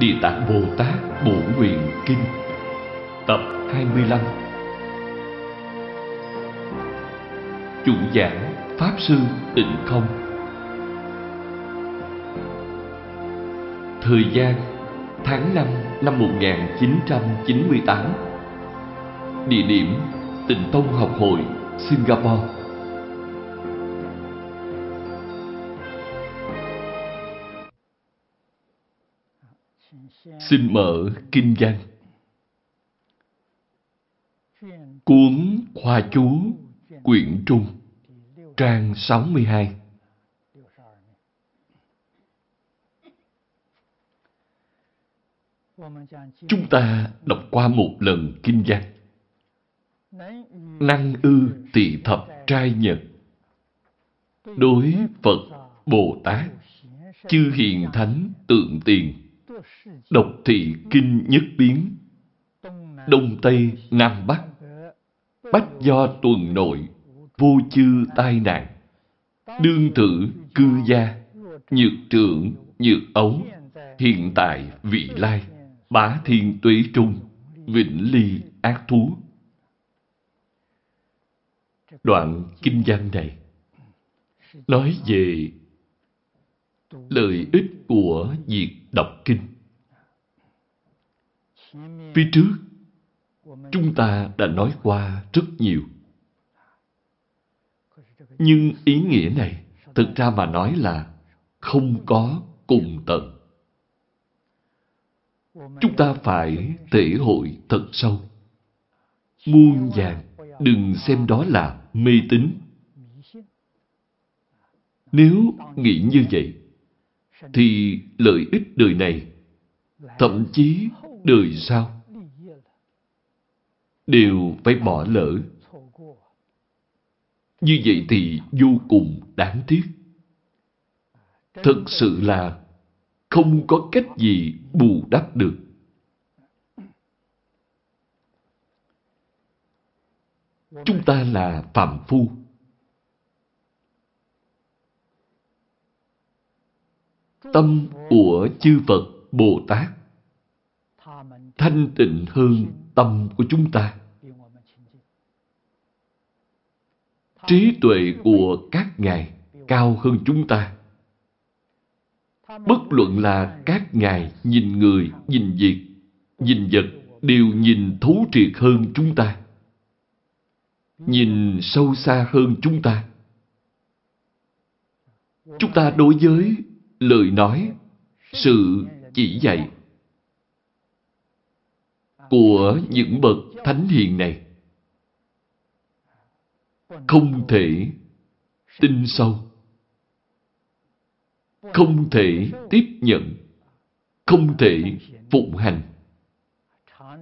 Địa Tạng Bồ Tát Bổ Nguyện Kinh. Tập 25 Chủ giảng Pháp Sư Tịnh Không. Thời gian tháng 5 năm 1998 Địa điểm Tịnh Tông Học Hội, Singapore. Xin mở Kinh văn. Cuốn Khoa Chú, Quyển Trung, Trang 62 Chúng ta đọc qua một lần Kinh văn. Năng ư tỳ thập trai nhật. Đối Phật Bồ Tát, Chư Hiền Thánh Tượng Tiền. Độc thị kinh nhất biến, Đông Tây Nam Bắc, Bách do tuần nội, Vô chư tai nạn. Đương tử cư gia, Nhược trưởng, nhược ấu, Hiện tại vị lai, Bá thiên tuế trung, Vĩnh ly ác thú. Đoạn kinh văn này nói về lợi ích của việc đọc kinh. Phía trước, chúng ta đã nói qua rất nhiều. Nhưng ý nghĩa này, thực ra mà nói là không có cùng tận. Chúng ta phải thể hội thật sâu. Muôn vàng, đừng xem đó là mê tín. Nếu nghĩ như vậy, thì lợi ích đời này, thậm chí đời sau, đều phải bỏ lỡ. Như vậy thì vô cùng đáng tiếc. Thật sự là không có cách gì bù đắp được. Chúng ta là phạm phu. Tâm của chư Phật Bồ Tát thanh tịnh hơn tâm của chúng ta. Trí tuệ của các ngài cao hơn chúng ta. Bất luận là các ngài nhìn người, nhìn việc, nhìn vật đều nhìn thấu triệt hơn chúng ta. Nhìn sâu xa hơn chúng ta. Chúng ta đối với lời nói, sự chỉ dạy. Của những bậc thánh hiền này. Không thể tin sâu, không thể tiếp nhận, không thể phụng hành,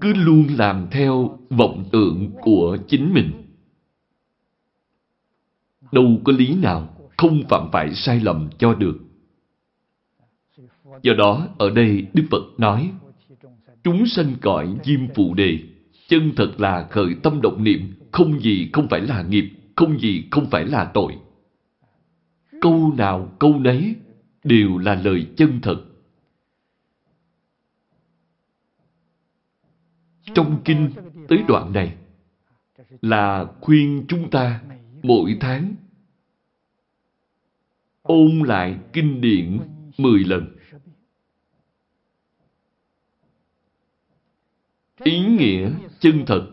cứ luôn làm theo vọng tưởng của chính mình. Đâu có lý nào không phạm phải sai lầm cho được. Do đó, ở đây Đức Phật nói, chúng sanh cõi diêm phụ đề, chân thật là khởi tâm động niệm, không gì không phải là nghiệp, không gì không phải là tội. Câu nào câu nấy đều là lời chân thật. Trong kinh tới đoạn này là khuyên chúng ta mỗi tháng ôn lại kinh điển 10 lần. Ý nghĩa chân thật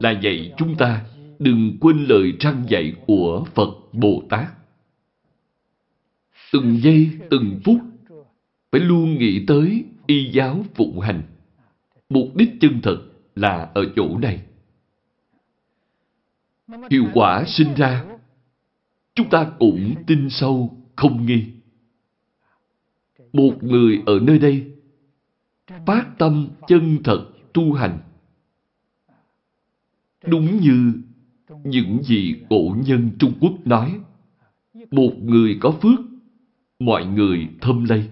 là dạy chúng ta đừng quên lời răng dạy của Phật Bồ Tát. Từng giây, từng phút phải luôn nghĩ tới y giáo phụng hành. Mục đích chân thật là ở chỗ này. Hiệu quả sinh ra, chúng ta cũng tin sâu, không nghi. Một người ở nơi đây phát tâm chân thật tu hành. Đúng như những gì cổ nhân Trung Quốc nói, một người có phước, mọi người thâm lây.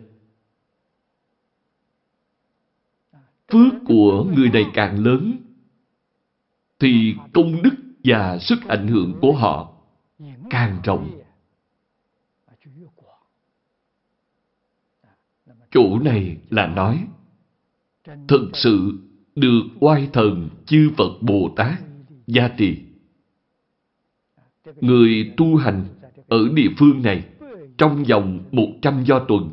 Phước của người này càng lớn, thì công đức và sức ảnh hưởng của họ càng rộng. Chỗ này là nói, thực sự được oai thần chư Phật Bồ Tát gia trì. Người tu hành ở địa phương này trong vòng một trăm do tuần.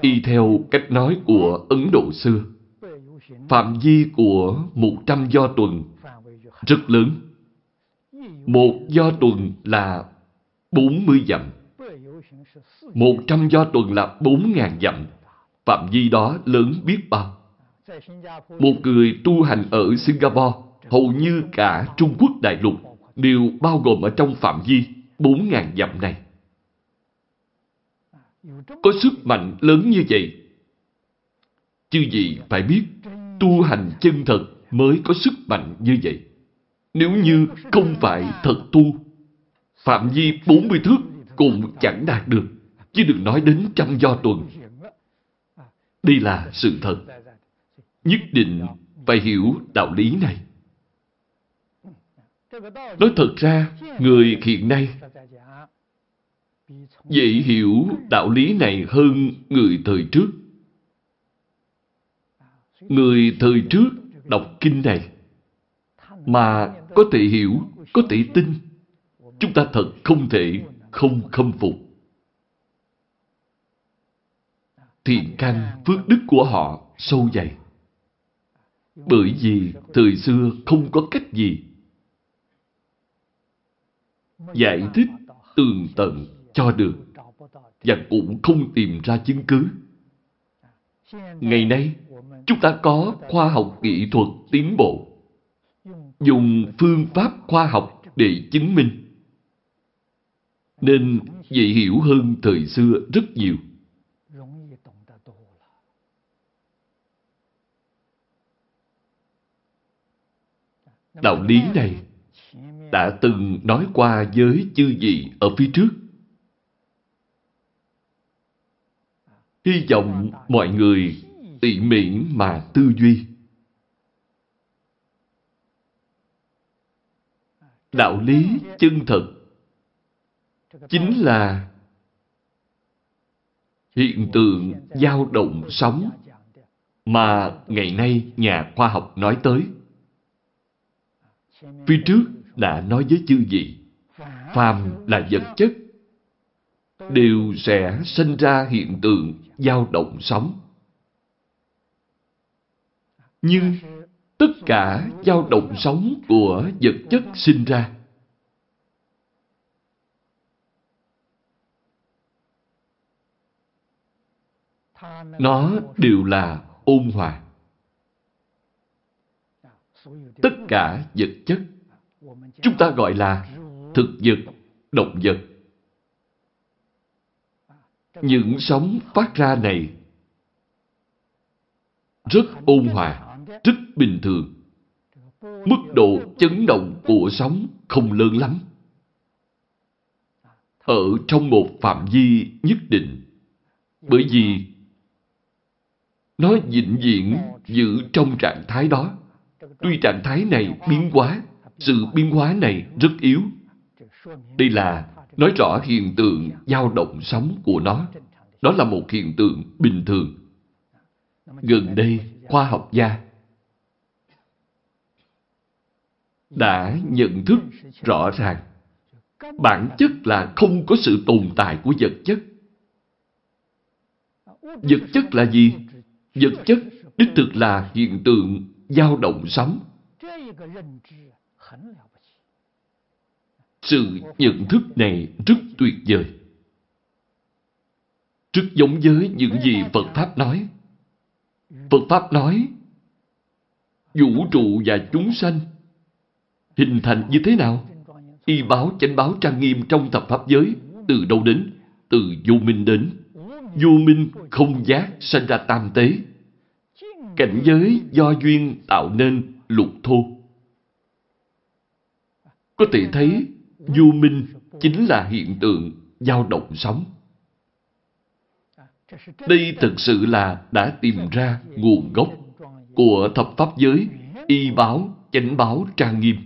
Y theo cách nói của Ấn Độ xưa, phạm vi của một trăm do tuần rất lớn. Một do tuần là bốn mươi dặm. Một trăm do tuần là bốn ngàn dặm. Phạm vi đó lớn biết bao. Một người tu hành ở Singapore, hầu như cả Trung Quốc đại lục đều bao gồm ở trong phạm vi 4.000 dặm này. Có sức mạnh lớn như vậy. chứ gì phải biết, tu hành chân thật mới có sức mạnh như vậy. Nếu như không phải thật tu, phạm vi 40 thước cũng chẳng đạt được, chứ đừng nói đến trăm do tuần. Đây là sự thật. Nhất định phải hiểu đạo lý này. Nói thật ra, người hiện nay dễ hiểu đạo lý này hơn người thời trước. Người thời trước đọc kinh này mà có thể hiểu, có thể tin. Chúng ta thật không thể không khâm phục. Thiện căn phước đức của họ sâu dày. Bởi vì thời xưa không có cách gì giải thích tường tận cho được và cũng không tìm ra chứng cứ. Ngày nay, chúng ta có khoa học kỹ thuật tiến bộ, dùng phương pháp khoa học để chứng minh, nên dễ hiểu hơn thời xưa rất nhiều. Đạo lý này đã từng nói qua với chư vị ở phía trước. Hy vọng mọi người tỉ mỉ mà tư duy. Đạo lý chân thật chính là hiện tượng dao động sóng mà ngày nay nhà khoa học nói tới. Phía trước đã nói với chư vị, phàm là vật chất, đều sẽ sinh ra hiện tượng dao động sóng. Nhưng tất cả dao động sóng của vật chất sinh ra nó đều là ôn hòa. Tất cả vật chất chúng ta gọi là thực vật, động vật. Những sóng phát ra này rất ôn hòa, rất bình thường. Mức độ chấn động của sóng không lớn lắm. Ở trong một phạm vi nhất định. Bởi vì nó vĩnh viễn giữ trong trạng thái đó. Tuy trạng thái này biến hóa, sự biến hóa này rất yếu. Đây là nói rõ hiện tượng dao động sóng của nó. Đó là một hiện tượng bình thường. Gần đây, khoa học gia đã nhận thức rõ ràng bản chất là không có sự tồn tại của vật chất. Vật chất là gì? Vật chất đích thực là hiện tượng dao động sóng. Sự nhận thức này rất tuyệt vời. Rất giống với những gì Phật Pháp nói. Phật Pháp nói, vũ trụ và chúng sanh hình thành như thế nào? Y báo chánh báo trang nghiêm trong thập Pháp giới, từ đâu đến? Từ vô minh đến. Vô minh không giác sanh ra tam tế. Cảnh giới do duyên tạo nên lục thô. Có thể thấy vô minh chính là hiện tượng dao động sóng. Đây thực sự là đã tìm ra nguồn gốc của thập pháp giới, y báo, chánh báo, trang nghiêm.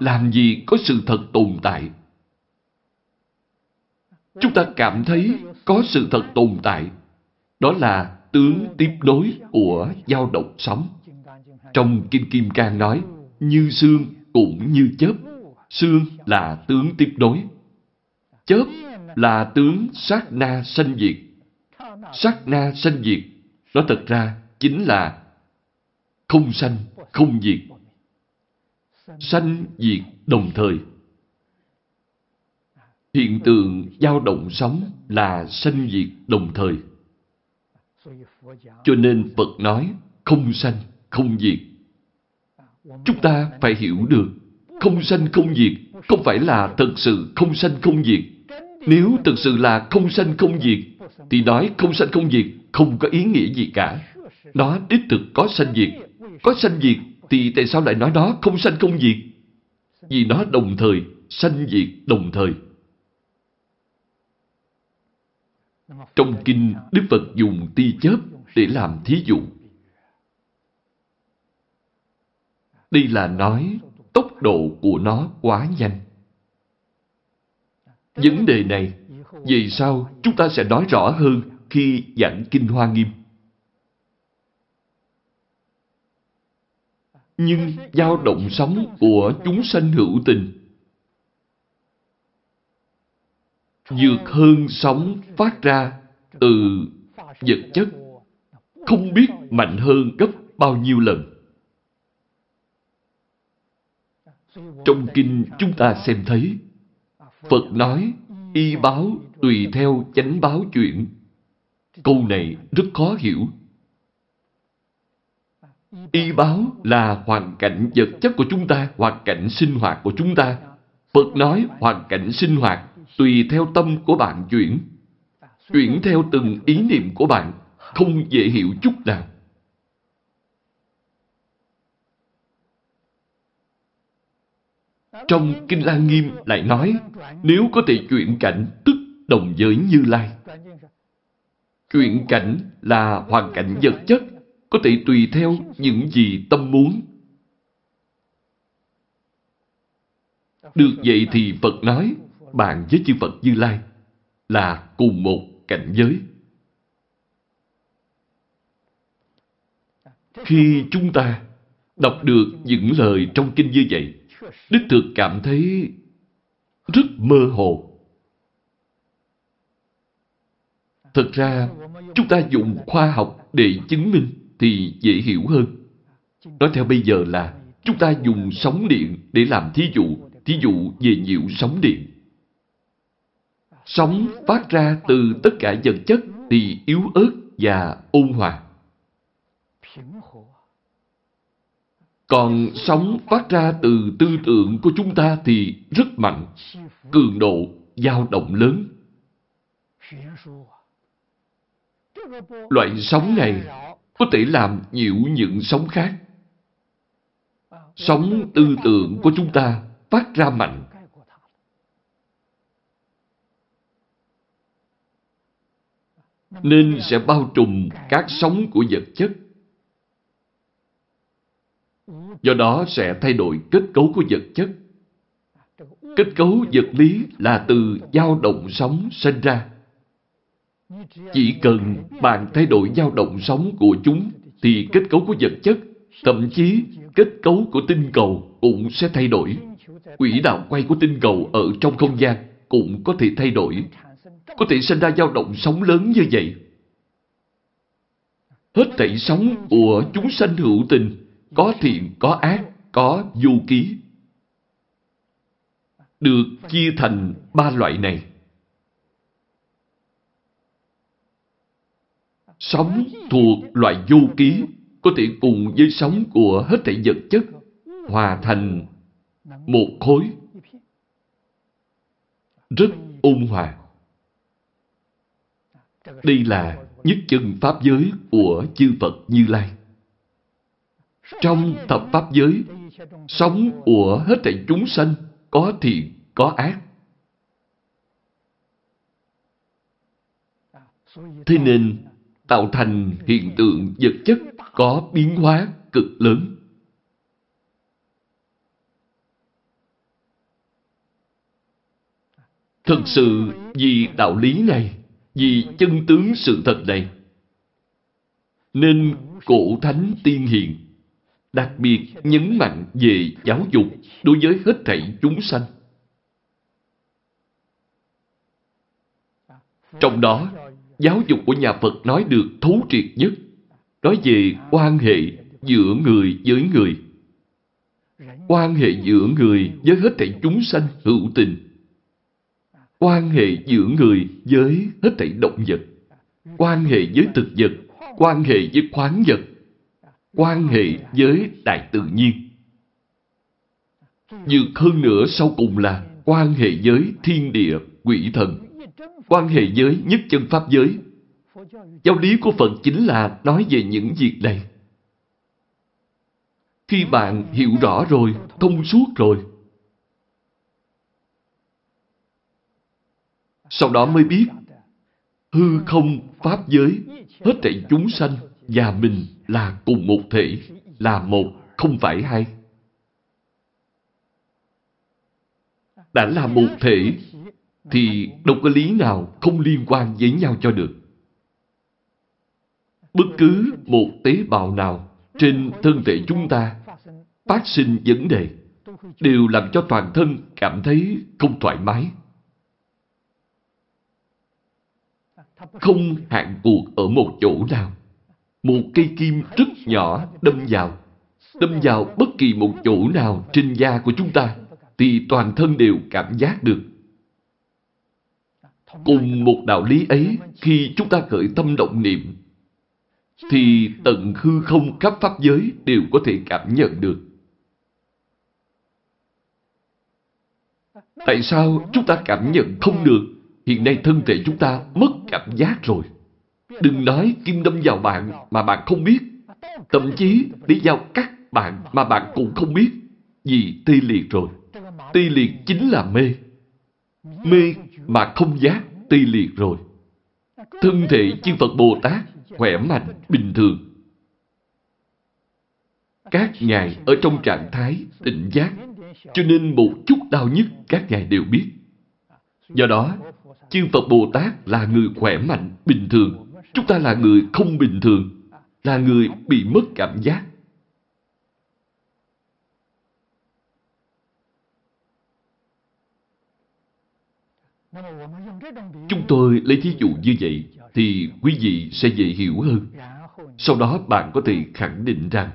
Làm gì có sự thật tồn tại? chúng ta cảm thấy có sự thật tồn tại. Đó là tướng tiếp nối của dao động sóng. Trong Kinh Kim Cang nói, như xương cũng như chớp. Xương là tướng tiếp nối. Chớp là tướng sát na sanh diệt. Sát na sanh diệt, nó thật ra chính là không sanh, không diệt. Sanh diệt đồng thời. Hiện tượng dao động sóng là sanh diệt đồng thời. Cho nên Phật nói không sanh, không diệt. Chúng ta phải hiểu được không sanh không diệt không phải là thật sự không sanh không diệt. Nếu thật sự là không sanh không diệt thì nói không sanh không diệt không có ý nghĩa gì cả. Nó đích thực có sanh diệt. Có sanh diệt thì tại sao lại nói nó không sanh không diệt? Vì nó đồng thời, sanh diệt đồng thời. Trong kinh, Đức Phật dùng ti chớp để làm thí dụ. Đây là nói tốc độ của nó quá nhanh. Vấn đề này, về sau chúng ta sẽ nói rõ hơn khi giảng Kinh Hoa Nghiêm. Nhưng dao động sóng của chúng sanh hữu tình vượt hơn sóng phát ra từ vật chất không biết mạnh hơn gấp bao nhiêu lần. Trong kinh chúng ta xem thấy, Phật nói, y báo tùy theo chánh báo chuyện. Câu này rất khó hiểu. Y báo là hoàn cảnh vật chất của chúng ta, hoàn cảnh sinh hoạt của chúng ta. Phật nói hoàn cảnh sinh hoạt tùy theo tâm của bạn chuyển. Chuyển theo từng ý niệm của bạn, không dễ hiểu chút nào. Trong Kinh Lan Nghiêm lại nói, nếu có thể chuyển cảnh tức đồng giới Như Lai. Chuyển cảnh là hoàn cảnh vật chất, có thể tùy theo những gì tâm muốn. Được vậy thì Phật nói, bạn với chư Phật Như Lai là cùng một cảnh giới. Khi chúng ta đọc được những lời trong kinh như vậy, đích thực cảm thấy rất mơ hồ. Thật ra, chúng ta dùng khoa học để chứng minh thì dễ hiểu hơn. Nói theo bây giờ là chúng ta dùng sóng điện để làm thí dụ, thí dụ về nhiễu sóng điện. Sóng phát ra từ tất cả vật chất thì yếu ớt và ôn hòa. Còn sóng phát ra từ tư tưởng của chúng ta thì rất mạnh, cường độ, dao động lớn. Loại sóng này có thể làm nhiễu những sóng khác. Sóng tư tưởng của chúng ta phát ra mạnh. Nên sẽ bao trùm các sóng của vật chất do đó sẽ thay đổi kết cấu của vật chất. Kết cấu vật lý là từ dao động sóng sinh ra. Chỉ cần bạn thay đổi dao động sóng của chúng thì kết cấu của vật chất, thậm chí kết cấu của tinh cầu cũng sẽ thay đổi. Quỹ đạo quay của tinh cầu ở trong không gian cũng có thể thay đổi. Có thể sinh ra dao động sóng lớn như vậy. Hết thảy sóng của chúng sanh hữu tình có thiện, có ác, có vô ký. Được chia thành ba loại này. Sống thuộc loại vô ký có thể cùng với sống của hết thảy vật chất hòa thành một khối rất ôn hòa. Đây là nhất chân pháp giới của chư Phật Như Lai. Trong thập pháp giới, sống của hết thảy chúng sanh có thiện, có ác. Thế nên, tạo thành hiện tượng vật chất có biến hóa cực lớn. Thực sự vì đạo lý này, vì chân tướng sự thật này, nên cổ thánh tiên hiền đặc biệt nhấn mạnh về giáo dục đối với hết thảy chúng sanh. Trong đó, giáo dục của nhà Phật nói được thấu triệt nhất, nói về quan hệ giữa người với người. Quan hệ giữa người với hết thảy chúng sanh hữu tình. Quan hệ giữa người với hết thảy động vật. Quan hệ với thực vật. Quan hệ với khoáng vật. Quan hệ với đại tự nhiên. Dược hơn nữa sau cùng là quan hệ với thiên địa, quỷ thần quan hệ với nhất chân Pháp giới. Giáo lý của Phật chính là nói về những việc này. Khi bạn hiểu rõ rồi, thông suốt rồi, sau đó mới biết hư không Pháp giới, hết thảy chúng sanh và mình là cùng một thể, là một, không phải hai. Đã là một thể, thì đâu có lý nào không liên quan với nhau cho được. Bất cứ một tế bào nào trên thân thể chúng ta phát sinh vấn đề đều làm cho toàn thân cảm thấy không thoải mái. Không hạn cuộc ở một chỗ nào. Một cây kim rất nhỏ đâm vào. Đâm vào bất kỳ một chỗ nào trên da của chúng ta thì toàn thân đều cảm giác được Cùng một đạo lý ấy, khi chúng ta khởi tâm động niệm, thì tận hư không khắp pháp giới đều có thể cảm nhận được. Tại sao chúng ta cảm nhận không được? Hiện nay thân thể chúng ta mất cảm giác rồi. Đừng nói kim đâm vào bạn mà bạn không biết. Thậm chí đi vào cắt bạn mà bạn cũng không biết. Vì tê liệt rồi. Tê liệt chính là mê. Mê mà không giác tê liệt rồi. Thân thể chư Phật Bồ Tát khỏe mạnh, bình thường. Các ngài ở trong trạng thái tỉnh giác, cho nên một chút đau nhất các ngài đều biết. Do đó, chư Phật Bồ Tát là người khỏe mạnh, bình thường. Chúng ta là người không bình thường, là người bị mất cảm giác. Chúng tôi lấy thí dụ như vậy thì quý vị sẽ dễ hiểu hơn. Sau đó bạn có thể khẳng định rằng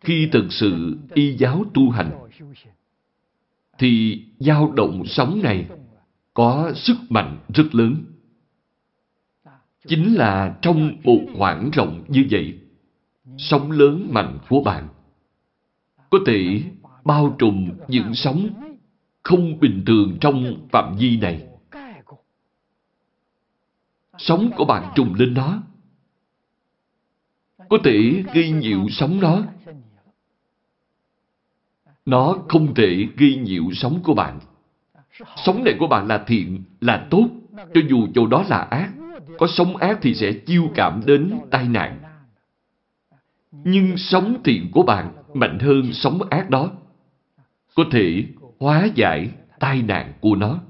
khi thực sự y giáo tu hành thì dao động sóng này có sức mạnh rất lớn. Chính là trong một khoảng rộng như vậy, sóng lớn mạnh của bạn có thể bao trùm những sóng không bình thường trong phạm vi này Sóng của bạn trùng lên nó. Có thể gây nhiễu sóng nó. Nó không thể gây nhiễu sóng của bạn. Sóng này của bạn là thiện, là tốt. Cho dù chỗ đó là ác. Có sống ác thì sẽ chiêu cảm đến tai nạn. Nhưng sống thiện của bạn mạnh hơn sống ác đó. Có thể hóa giải tai nạn của nó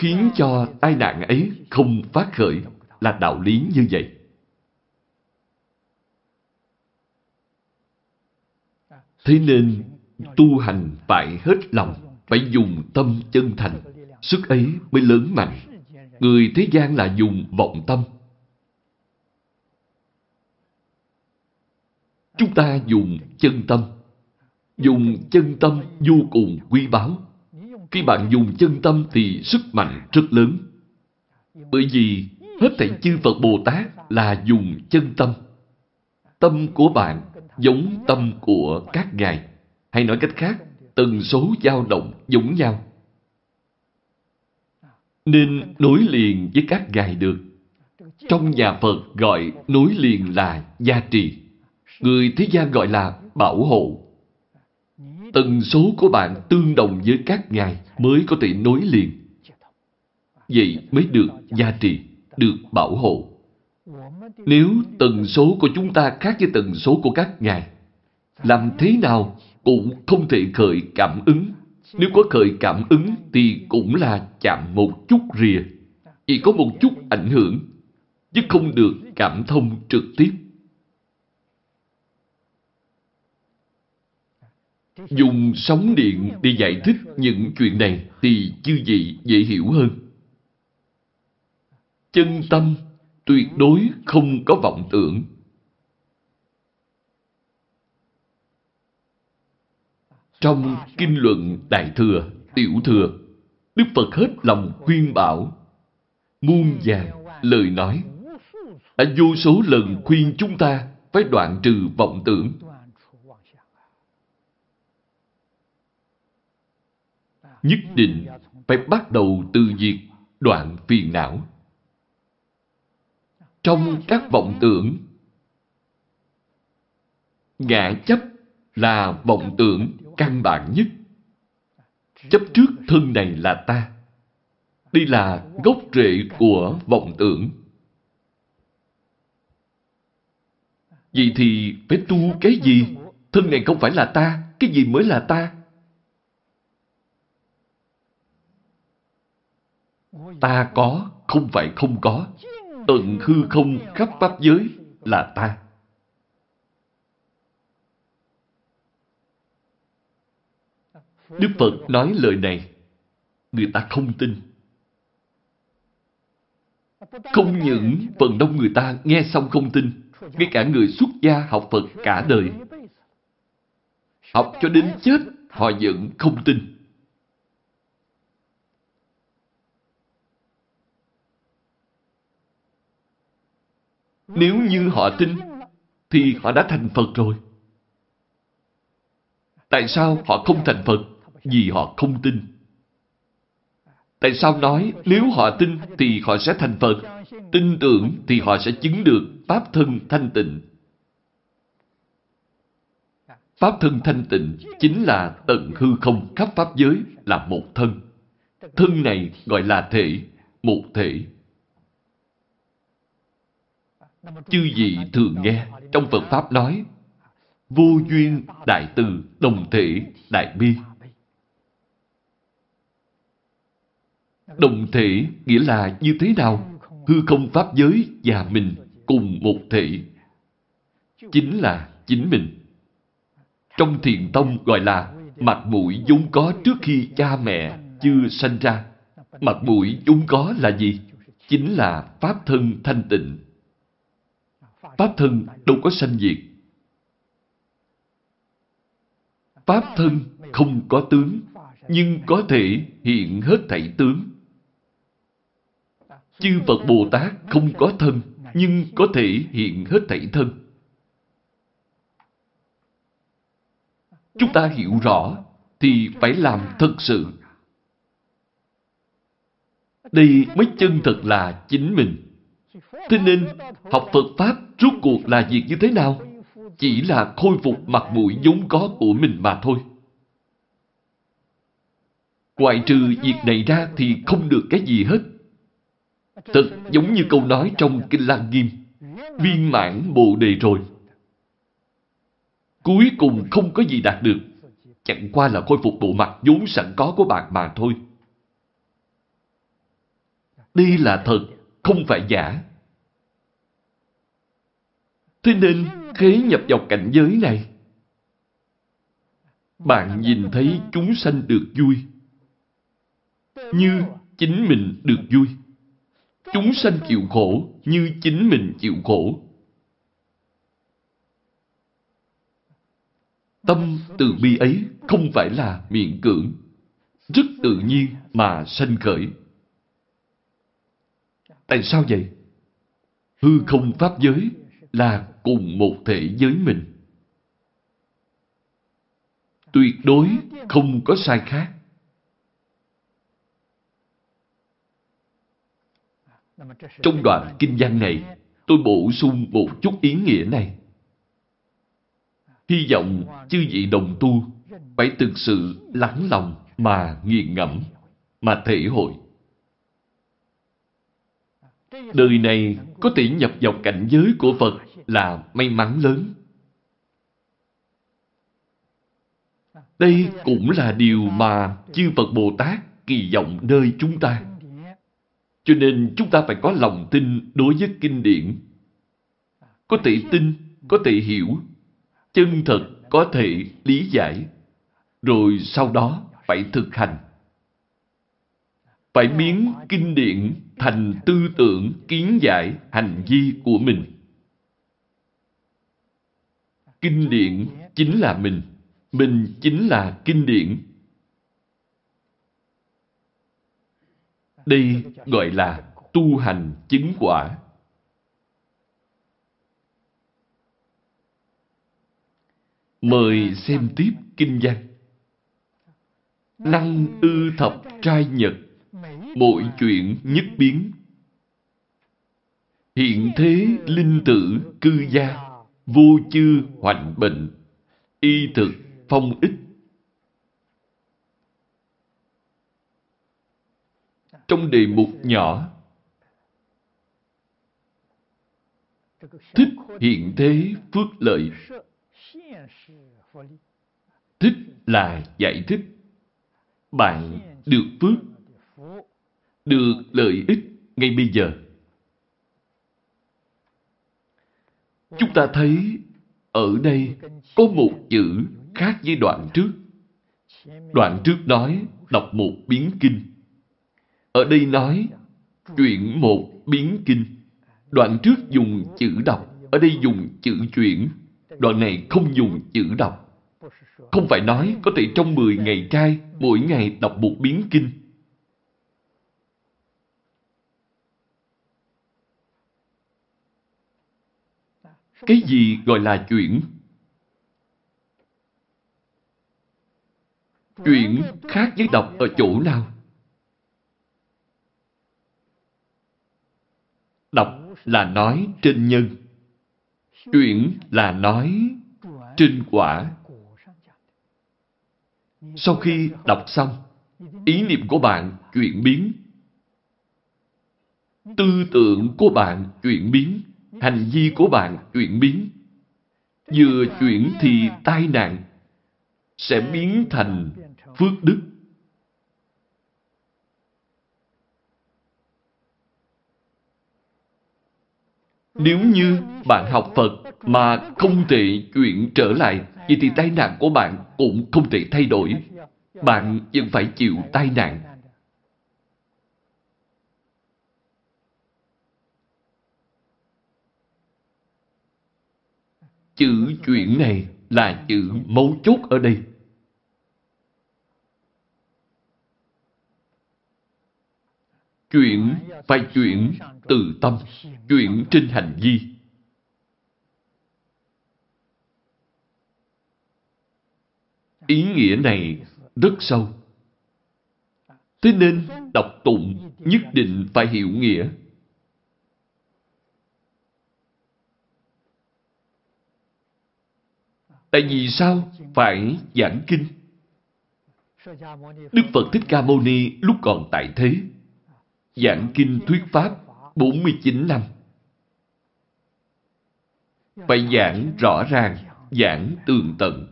khiến cho tai nạn ấy không phát khởi là đạo lý như vậy. Thế nên, tu hành phải hết lòng, phải dùng tâm chân thành. Sức ấy mới lớn mạnh. Người thế gian là dùng vọng tâm. Chúng ta dùng chân tâm. Dùng chân tâm vô cùng quý báu khi bạn dùng chân tâm thì sức mạnh rất lớn. Bởi vì hết thảy chư Phật Bồ Tát là dùng chân tâm. Tâm của bạn giống tâm của các ngài. Hay nói cách khác, tần số dao động giống nhau. Nên nối liền với các ngài được. Trong nhà Phật gọi nối liền là gia trì. Người thế gian gọi là bảo hộ tần số của bạn tương đồng với các ngài mới có thể nối liền. Vậy mới được gia trì, được bảo hộ. Nếu tần số của chúng ta khác với tần số của các ngài, làm thế nào cũng không thể khởi cảm ứng, nếu có khởi cảm ứng thì cũng là chạm một chút rìa. Chỉ có một chút ảnh hưởng, chứ không được cảm thông trực tiếp. Dùng sóng điện để giải thích những chuyện này thì chư vị dễ hiểu hơn. Chân tâm tuyệt đối không có vọng tưởng. Trong kinh luận Đại Thừa, Tiểu Thừa, Đức Phật hết lòng khuyên bảo, muôn vàng lời nói, đã vô số lần khuyên chúng ta phải đoạn trừ vọng tưởng. Nhất định phải bắt đầu từ việc đoạn phiền não. Trong các vọng tưởng, ngã chấp là vọng tưởng căn bản nhất. Chấp trước thân này là ta. Đây là gốc rễ của vọng tưởng. Vậy thì phải tu cái gì? Thân này không phải là ta, cái gì mới là ta? Ta có, không phải không có. Tận hư không khắp pháp giới là ta. Đức Phật nói lời này, người ta không tin. Không những phần đông người ta nghe xong không tin, ngay cả người xuất gia học Phật cả đời. Học cho đến chết, họ vẫn không tin. Nếu như họ tin, thì họ đã thành Phật rồi. Tại sao họ không thành Phật? Vì họ không tin. Tại sao nói nếu họ tin thì họ sẽ thành Phật? Tin tưởng thì họ sẽ chứng được Pháp thân thanh tịnh. Pháp thân thanh tịnh chính là tận hư không khắp Pháp giới là một thân. Thân này gọi là thể, một thể. Chư vị thường nghe trong Phật Pháp nói vô duyên đại từ đồng thể đại bi. Đồng thể nghĩa là như thế nào? Hư không Pháp giới và mình cùng một thể. Chính là chính mình. Trong thiền tông gọi là mặt mũi vốn có trước khi cha mẹ chưa sanh ra. Mặt mũi vốn có là gì? Chính là Pháp thân thanh tịnh. Pháp thân đâu có sanh diệt. Pháp thân không có tướng, nhưng có thể hiện hết thảy tướng. Chư Phật Bồ Tát không có thân, nhưng có thể hiện hết thảy thân. Chúng ta hiểu rõ, thì phải làm thật sự. Đây mới chân thật là chính mình. Thế nên, học Phật Pháp rốt cuộc là việc như thế nào? Chỉ là khôi phục mặt mũi vốn có của mình mà thôi. Ngoại trừ việc này ra thì không được cái gì hết. Thật giống như câu nói trong Kinh Lăng Nghiêm. Viên mãn bồ đề rồi. Cuối cùng không có gì đạt được. Chẳng qua là khôi phục bộ mặt vốn sẵn có của bạn mà thôi. Đây là thật, không phải giả. Thế nên, khế nhập vào cảnh giới này, bạn nhìn thấy chúng sanh được vui, như chính mình được vui. Chúng sanh chịu khổ như chính mình chịu khổ. Tâm từ bi ấy không phải là miệng cưỡng, rất tự nhiên mà sanh khởi. Tại sao vậy? Hư không pháp giới là cùng một thể với mình. Tuyệt đối không có sai khác. Trong đoạn kinh văn này, tôi bổ sung một chút ý nghĩa này. Hy vọng chư vị đồng tu phải thực sự lắng lòng mà nghiền ngẫm, mà thể hội. Đời này có thể nhập vào cảnh giới của Phật là may mắn lớn. Đây cũng là điều mà chư Phật Bồ Tát kỳ vọng nơi chúng ta. Cho nên chúng ta phải có lòng tin đối với kinh điển. Có thể tin, có thể hiểu, chân thật có thể lý giải, rồi sau đó phải thực hành. Phải biến kinh điển thành tư tưởng, kiến giải, hành vi của mình. Kinh điển chính là mình, mình chính là kinh điển. Đây gọi là tu hành chứng quả. Mời xem tiếp kinh văn. Năng ư thập trai nhật, mỗi chuyện nhất biến. Hiện thế linh tử cư gia, vô chư hoành bệnh, y thực phong ích. Trong đề mục nhỏ, thích hiện thế phước lợi Thích là giải thích. Bạn được phước, được lợi ích ngay bây giờ. Chúng ta thấy ở đây có một chữ khác với đoạn trước. Đoạn trước nói đọc một biến kinh. Ở đây nói chuyển một biến kinh. Đoạn trước dùng chữ đọc, ở đây dùng chữ chuyển. Đoạn này không dùng chữ đọc. Không phải nói có thể trong 10 ngày trai, mỗi ngày đọc một biến kinh. Cái gì gọi là chuyển? Chuyển khác với đọc ở chỗ nào? Đọc là nói trên nhân. Chuyển là nói trên quả. Sau khi đọc xong, ý niệm của bạn chuyển biến. Tư tưởng của bạn chuyển biến. Hành vi của bạn chuyển biến. Vừa chuyển thì tai nạn sẽ biến thành phước đức. Nếu như bạn học Phật mà không thể chuyển trở lại, vậy thì tai nạn của bạn cũng không thể thay đổi. Bạn vẫn phải chịu tai nạn. Chữ chuyển này là chữ mấu chốt ở đây. Chuyển phải chuyển từ tâm, chuyển trên hành vi. Ý nghĩa này rất sâu. Thế nên đọc tụng nhất định phải hiểu nghĩa. Tại vì sao phải giảng kinh? Đức Phật Thích Ca Mâu Ni lúc còn tại thế, giảng kinh thuyết pháp 49 năm. Phải giảng rõ ràng, giảng tường tận.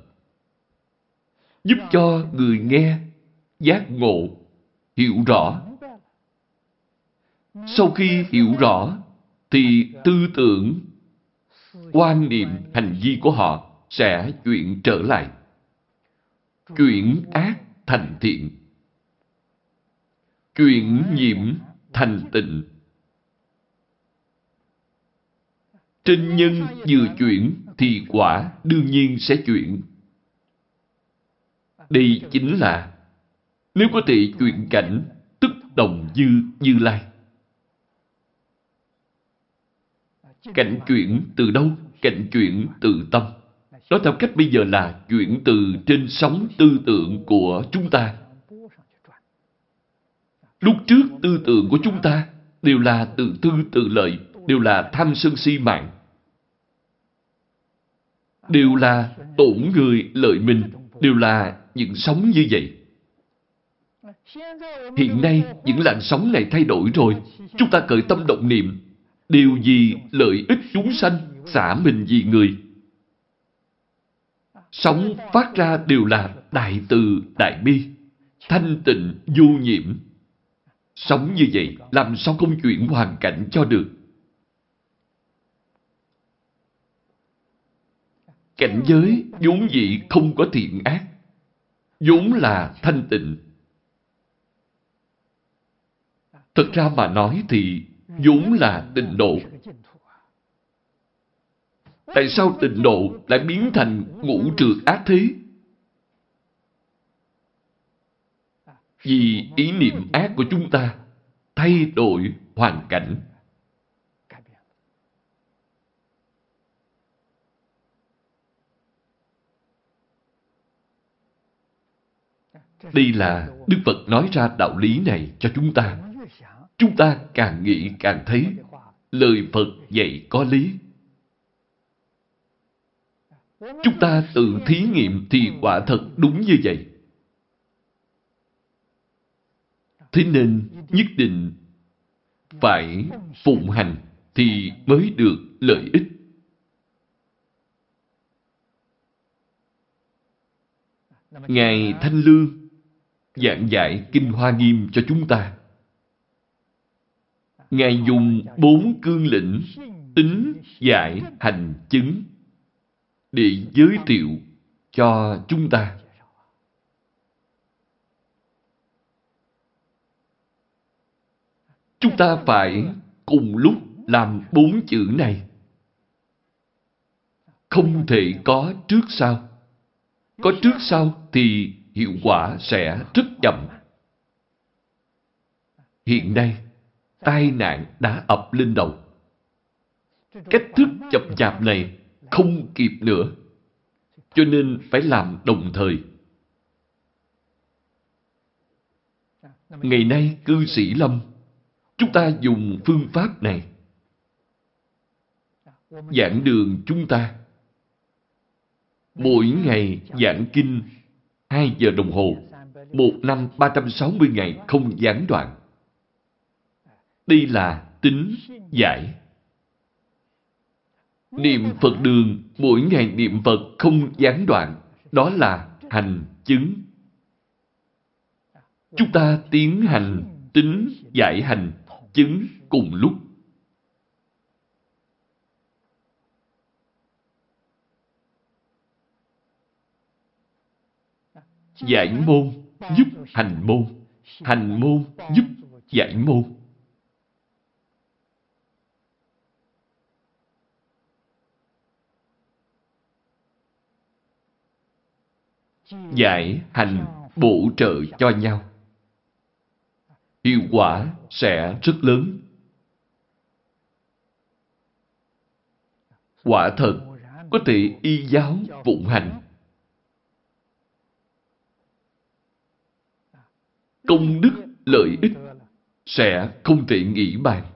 Giúp cho người nghe giác ngộ, hiểu rõ. Sau khi hiểu rõ, thì tư tưởng, quan niệm, hành vi của họ sẽ chuyển trở lại. Chuyển ác thành thiện. Chuyển nhiễm thành tịnh. Trên nhân vừa chuyển thì quả đương nhiên sẽ chuyển. Đây chính là, nếu có thể chuyển cảnh tức đồng dư như lai. Cảnh chuyển từ đâu? Cảnh chuyển từ tâm. Nói theo cách bây giờ là chuyển từ trên sóng tư tưởng của chúng ta. Lúc trước tư tưởng của chúng ta đều là tự tư tự lợi, đều là tham sân si mạng. Đều là tổn người lợi mình, đều là những sóng như vậy. Hiện nay, những làn sóng này thay đổi rồi. Chúng ta cởi tâm động niệm. Điều gì lợi ích chúng sanh, xả mình vì người sống phát ra đều là đại từ, đại bi, thanh tịnh, du nhiễm. Sống như vậy, làm sao không chuyển hoàn cảnh cho được? Cảnh giới vốn dĩ không có thiện ác, vốn là thanh tịnh. thực ra mà nói thì vốn là tịnh độ. Tại sao tịnh độ lại biến thành ngũ trượt ác thế? Vì ý niệm ác của chúng ta thay đổi hoàn cảnh. Đây là Đức Phật nói ra đạo lý này cho chúng ta. Chúng ta càng nghĩ càng thấy lời Phật dạy có lý. Chúng ta tự thí nghiệm thì quả thật đúng như vậy. Thế nên nhất định phải phụng hành thì mới được lợi ích. Ngài Thanh Lương giảng dạy Kinh Hoa Nghiêm cho chúng ta. Ngài dùng bốn cương lĩnh tính, giải, hành, chứng để giới thiệu cho chúng ta. Chúng ta phải cùng lúc làm bốn chữ này. Không thể có trước sau. Có trước sau thì hiệu quả sẽ rất chậm. Hiện nay, tai nạn đã ập lên đầu. Cách thức chậm chạp này không kịp nữa. Cho nên phải làm đồng thời. Ngày nay cư sĩ Lâm, chúng ta dùng phương pháp này. Giảng đường chúng ta mỗi ngày giảng kinh 2 giờ đồng hồ, một năm 360 ngày không gián đoạn. Đây là tính giải. Niệm Phật đường mỗi ngày niệm Phật không gián đoạn, đó là hành chứng. Chúng ta tiến hành tính giải hành chứng cùng lúc. Giải môn giúp hành môn, hành môn giúp giải môn. Giải hành bổ trợ cho nhau. Hiệu quả sẽ rất lớn. Quả thật, có thể y giáo phụng hành công đức, lợi ích sẽ không thể nghĩ bàn.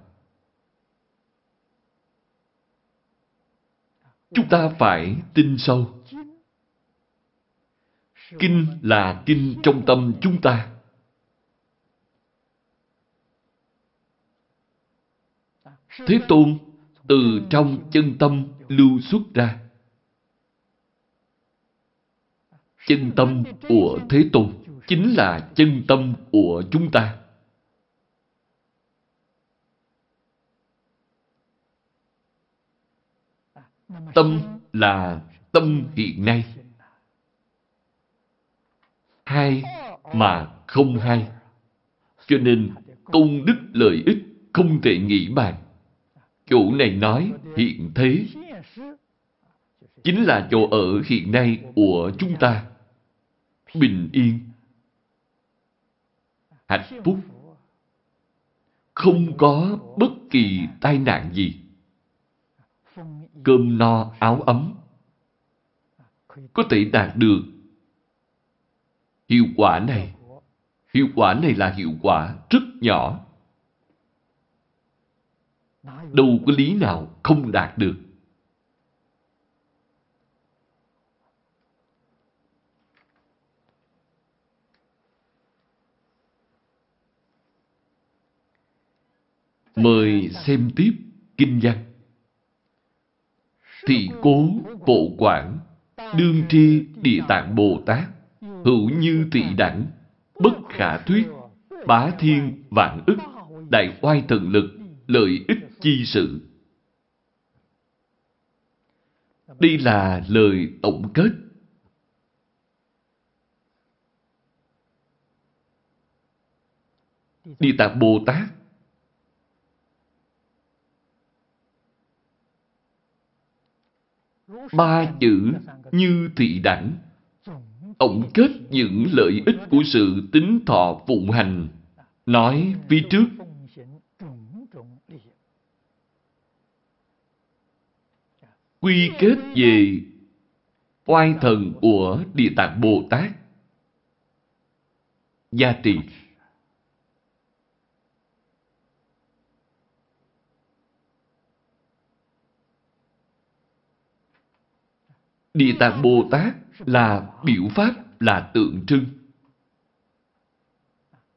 Chúng ta phải tin sâu. Kinh là kinh trong tâm chúng ta. Thế Tôn từ trong chân tâm lưu xuất ra. Chân tâm của Thế Tôn chính là chân tâm của chúng ta. Tâm là tâm hiện nay. Hai mà không hai. Cho nên công đức lợi ích không thể nghĩ bàn. Chủ này nói hiện thế chính là chỗ ở hiện nay của chúng ta. Bình yên, hạnh phúc. Không có bất kỳ tai nạn gì. Cơm no áo ấm. Có thể đạt được. Hiệu quả này, hiệu quả này là hiệu quả rất nhỏ. Đâu có lý nào không đạt được. Mời xem tiếp kinh văn. Thị cố bộ quản, đương tri địa tạng Bồ Tát, hữu như tị đẳng, bất khả thuyết, bá thiên vạn ức, đại oai thần lực, lợi ích chi sự. Đây là lời tổng kết. Địa Tạng Bồ Tát ba chữ như thị đẳng tổng kết những lợi ích của sự tính thọ phụng hành. Nói phía trước. Quy kết về oai thần của Địa Tạng Bồ Tát. Gia trì. Địa Tạng Bồ Tát là biểu pháp, là tượng trưng.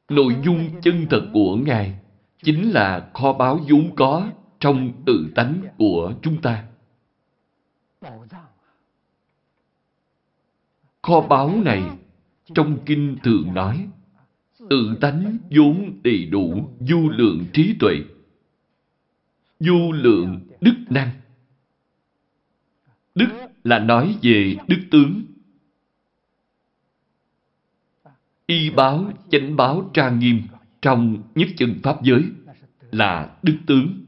Nội dung chân thật của Ngài chính là kho báu vốn có trong tự tánh của chúng ta. Kho báu này trong kinh thường nói tự tánh vốn đầy đủ du lượng trí tuệ, du lượng đức năng. Đức là nói về đức tướng. Y báo, chánh báo trang nghiêm trong nhất chân Pháp giới là đức tướng.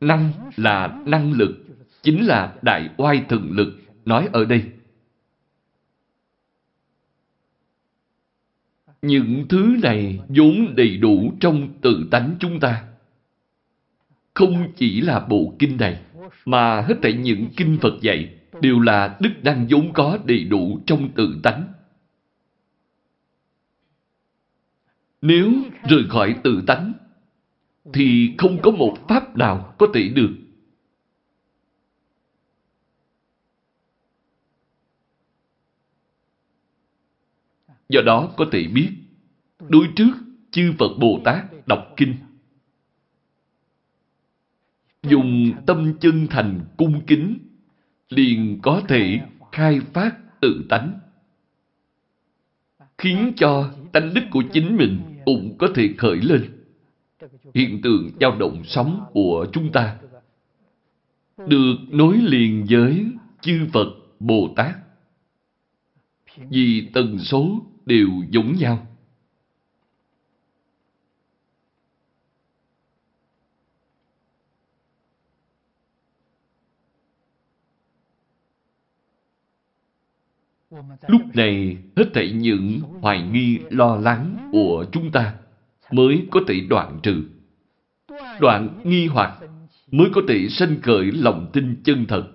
Năng là năng lực, chính là đại oai thần lực nói ở đây. Những thứ này vốn đầy đủ trong tự tánh chúng ta. Không chỉ là bộ kinh này, mà hết thảy những kinh Phật dạy đều là đức năng vốn có đầy đủ trong tự tánh. Nếu rời khỏi tự tánh, thì không có một pháp nào có thể được. Do đó có thể biết, đối trước chư Phật Bồ Tát đọc kinh dùng tâm chân thành cung kính, liền có thể khai phát tự tánh. Khiến cho tánh đức của chính mình cũng có thể khởi lên. Hiện tượng dao động sống của chúng ta được nối liền với chư Phật Bồ Tát. Vì tần số đều giống nhau. Lúc này, hết thảy những hoài nghi lo lắng của chúng ta mới có thể đoạn trừ. Đoạn nghi hoặc mới có thể sanh khởi lòng tin chân thật.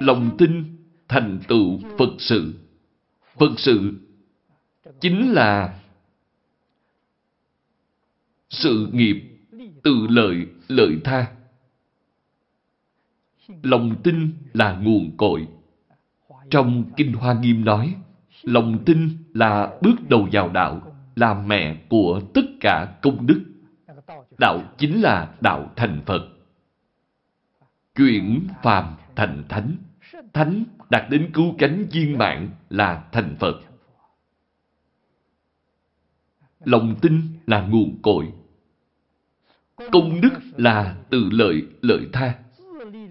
Lòng tin thành tựu Phật sự. Phật sự chính là sự nghiệp từ lợi lợi tha Lòng tin là nguồn cội. Trong Kinh Hoa Nghiêm nói, lòng tin là bước đầu vào đạo, là mẹ của tất cả công đức. Đạo chính là đạo thành Phật. Chuyển phàm thành thánh. Thánh đạt đến cứu cánh viên mạng là thành Phật. Lòng tin là nguồn cội. Công đức là từ lợi, lợi tha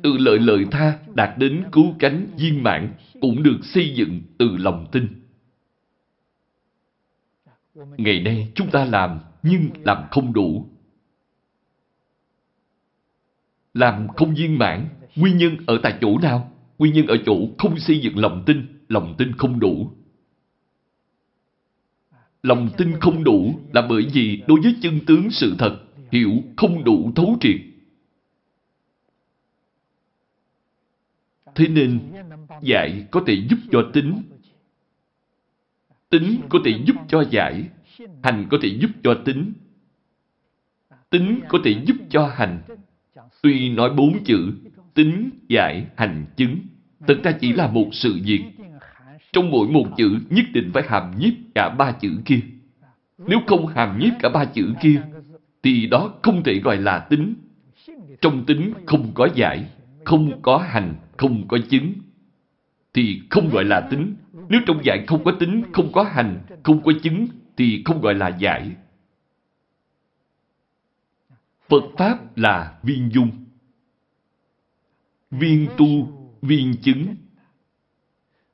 từ lợi lợi tha đạt đến cứu cánh viên mãn cũng được xây dựng từ lòng tin. Ngày nay chúng ta làm nhưng làm không đủ. Làm không viên mãn, nguyên nhân ở tại chỗ nào? Nguyên nhân ở chỗ không xây dựng lòng tin, lòng tin không đủ. Lòng tin không đủ là bởi vì đối với chân tướng sự thật, hiểu không đủ thấu triệt. Thế nên, dạy có thể giúp cho tính. Tính có thể giúp cho giải. Hành có thể giúp cho tính. Tính có thể giúp cho hành. Tuy nói bốn chữ, tính, giải, hành, chứng, thực ra chỉ là một sự việc. Trong mỗi một chữ nhất định phải hàm nhiếp cả ba chữ kia. Nếu không hàm nhiếp cả ba chữ kia, thì đó không thể gọi là tính. Trong tính không có giải, không có hành, không có chứng, thì không gọi là tính. Nếu trong giải không có tính, không có hành, không có chứng, thì không gọi là giải. Phật Pháp là viên dung. Viên tu, viên chứng.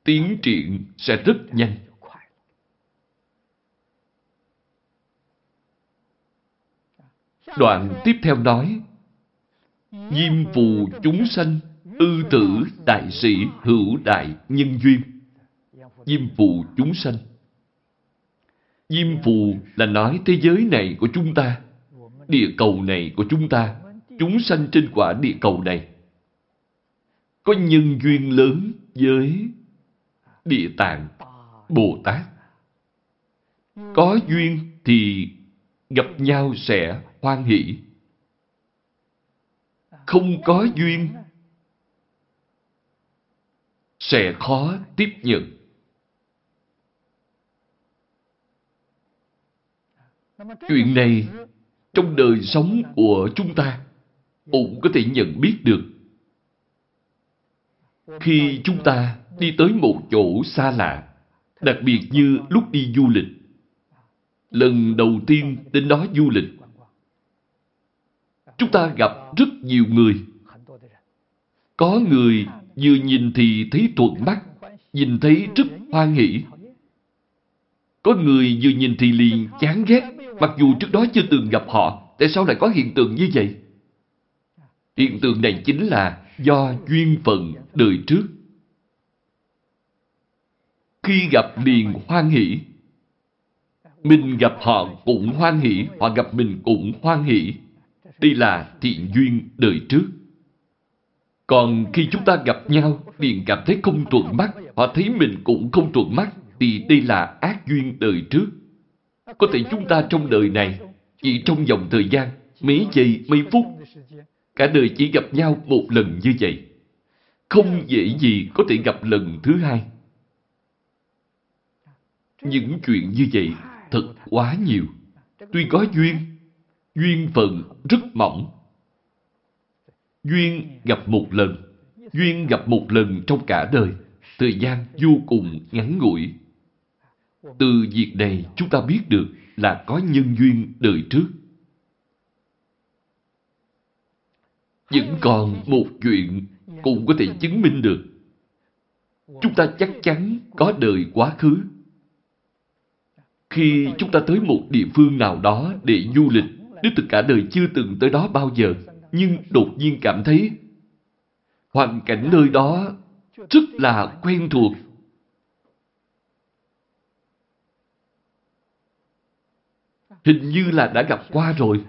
Tiến triển sẽ rất nhanh. Đoạn tiếp theo nói, Diêm phù chúng sanh, ư tử đại sĩ hữu đại nhân duyên. Diêm phù chúng sanh. Diêm phù là nói thế giới này của chúng ta, địa cầu này của chúng ta, chúng sanh trên quả địa cầu này. Có nhân duyên lớn với địa tạng, Bồ Tát. Có duyên thì gặp nhau sẽ hoan hỷ. Không có duyên sẽ khó tiếp nhận. Chuyện này trong đời sống của chúng ta cũng có thể nhận biết được. Khi chúng ta đi tới một chỗ xa lạ, đặc biệt như lúc đi du lịch, lần đầu tiên đến đó du lịch, chúng ta gặp rất nhiều người. Có người vừa nhìn thì thấy thuận mắt, nhìn thấy rất hoan hỷ. Có người vừa nhìn thì liền chán ghét, mặc dù trước đó chưa từng gặp họ, tại sao lại có hiện tượng như vậy? Hiện tượng này chính là do duyên phận đời trước. Khi gặp liền hoan hỷ, mình gặp họ cũng hoan hỷ, họ gặp mình cũng hoan hỷ. Đây là thiện duyên đời trước. Còn khi chúng ta gặp nhau, liền cảm thấy không thuận mắt, họ thấy mình cũng không thuận mắt, thì đây là ác duyên đời trước. Có thể chúng ta trong đời này, chỉ trong vòng thời gian, mấy giây, mấy phút, cả đời chỉ gặp nhau một lần như vậy. Không dễ gì có thể gặp lần thứ hai. Những chuyện như vậy thật quá nhiều. Tuy có duyên, duyên phận rất mỏng. Duyên gặp một lần, duyên gặp một lần trong cả đời, thời gian vô cùng ngắn ngủi. Từ việc này chúng ta biết được là có nhân duyên đời trước. Vẫn còn một chuyện cũng có thể chứng minh được. Chúng ta chắc chắn có đời quá khứ. Khi chúng ta tới một địa phương nào đó để du lịch, Đức từ cả đời chưa từng tới đó bao giờ, nhưng đột nhiên cảm thấy hoàn cảnh nơi đó rất là quen thuộc. Hình như là đã gặp qua rồi.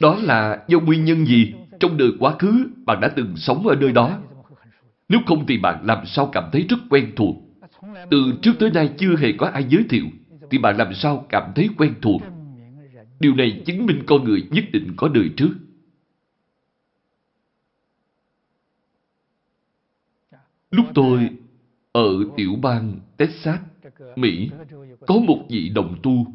Đó là do nguyên nhân gì? Trong đời quá khứ, bạn đã từng sống ở nơi đó. Nếu không thì bạn làm sao cảm thấy rất quen thuộc. Từ trước tới nay chưa hề có ai giới thiệu, thì bạn làm sao cảm thấy quen thuộc. Điều này chứng minh con người nhất định có đời trước. Lúc tôi ở tiểu bang Texas, Mỹ, có một vị đồng tu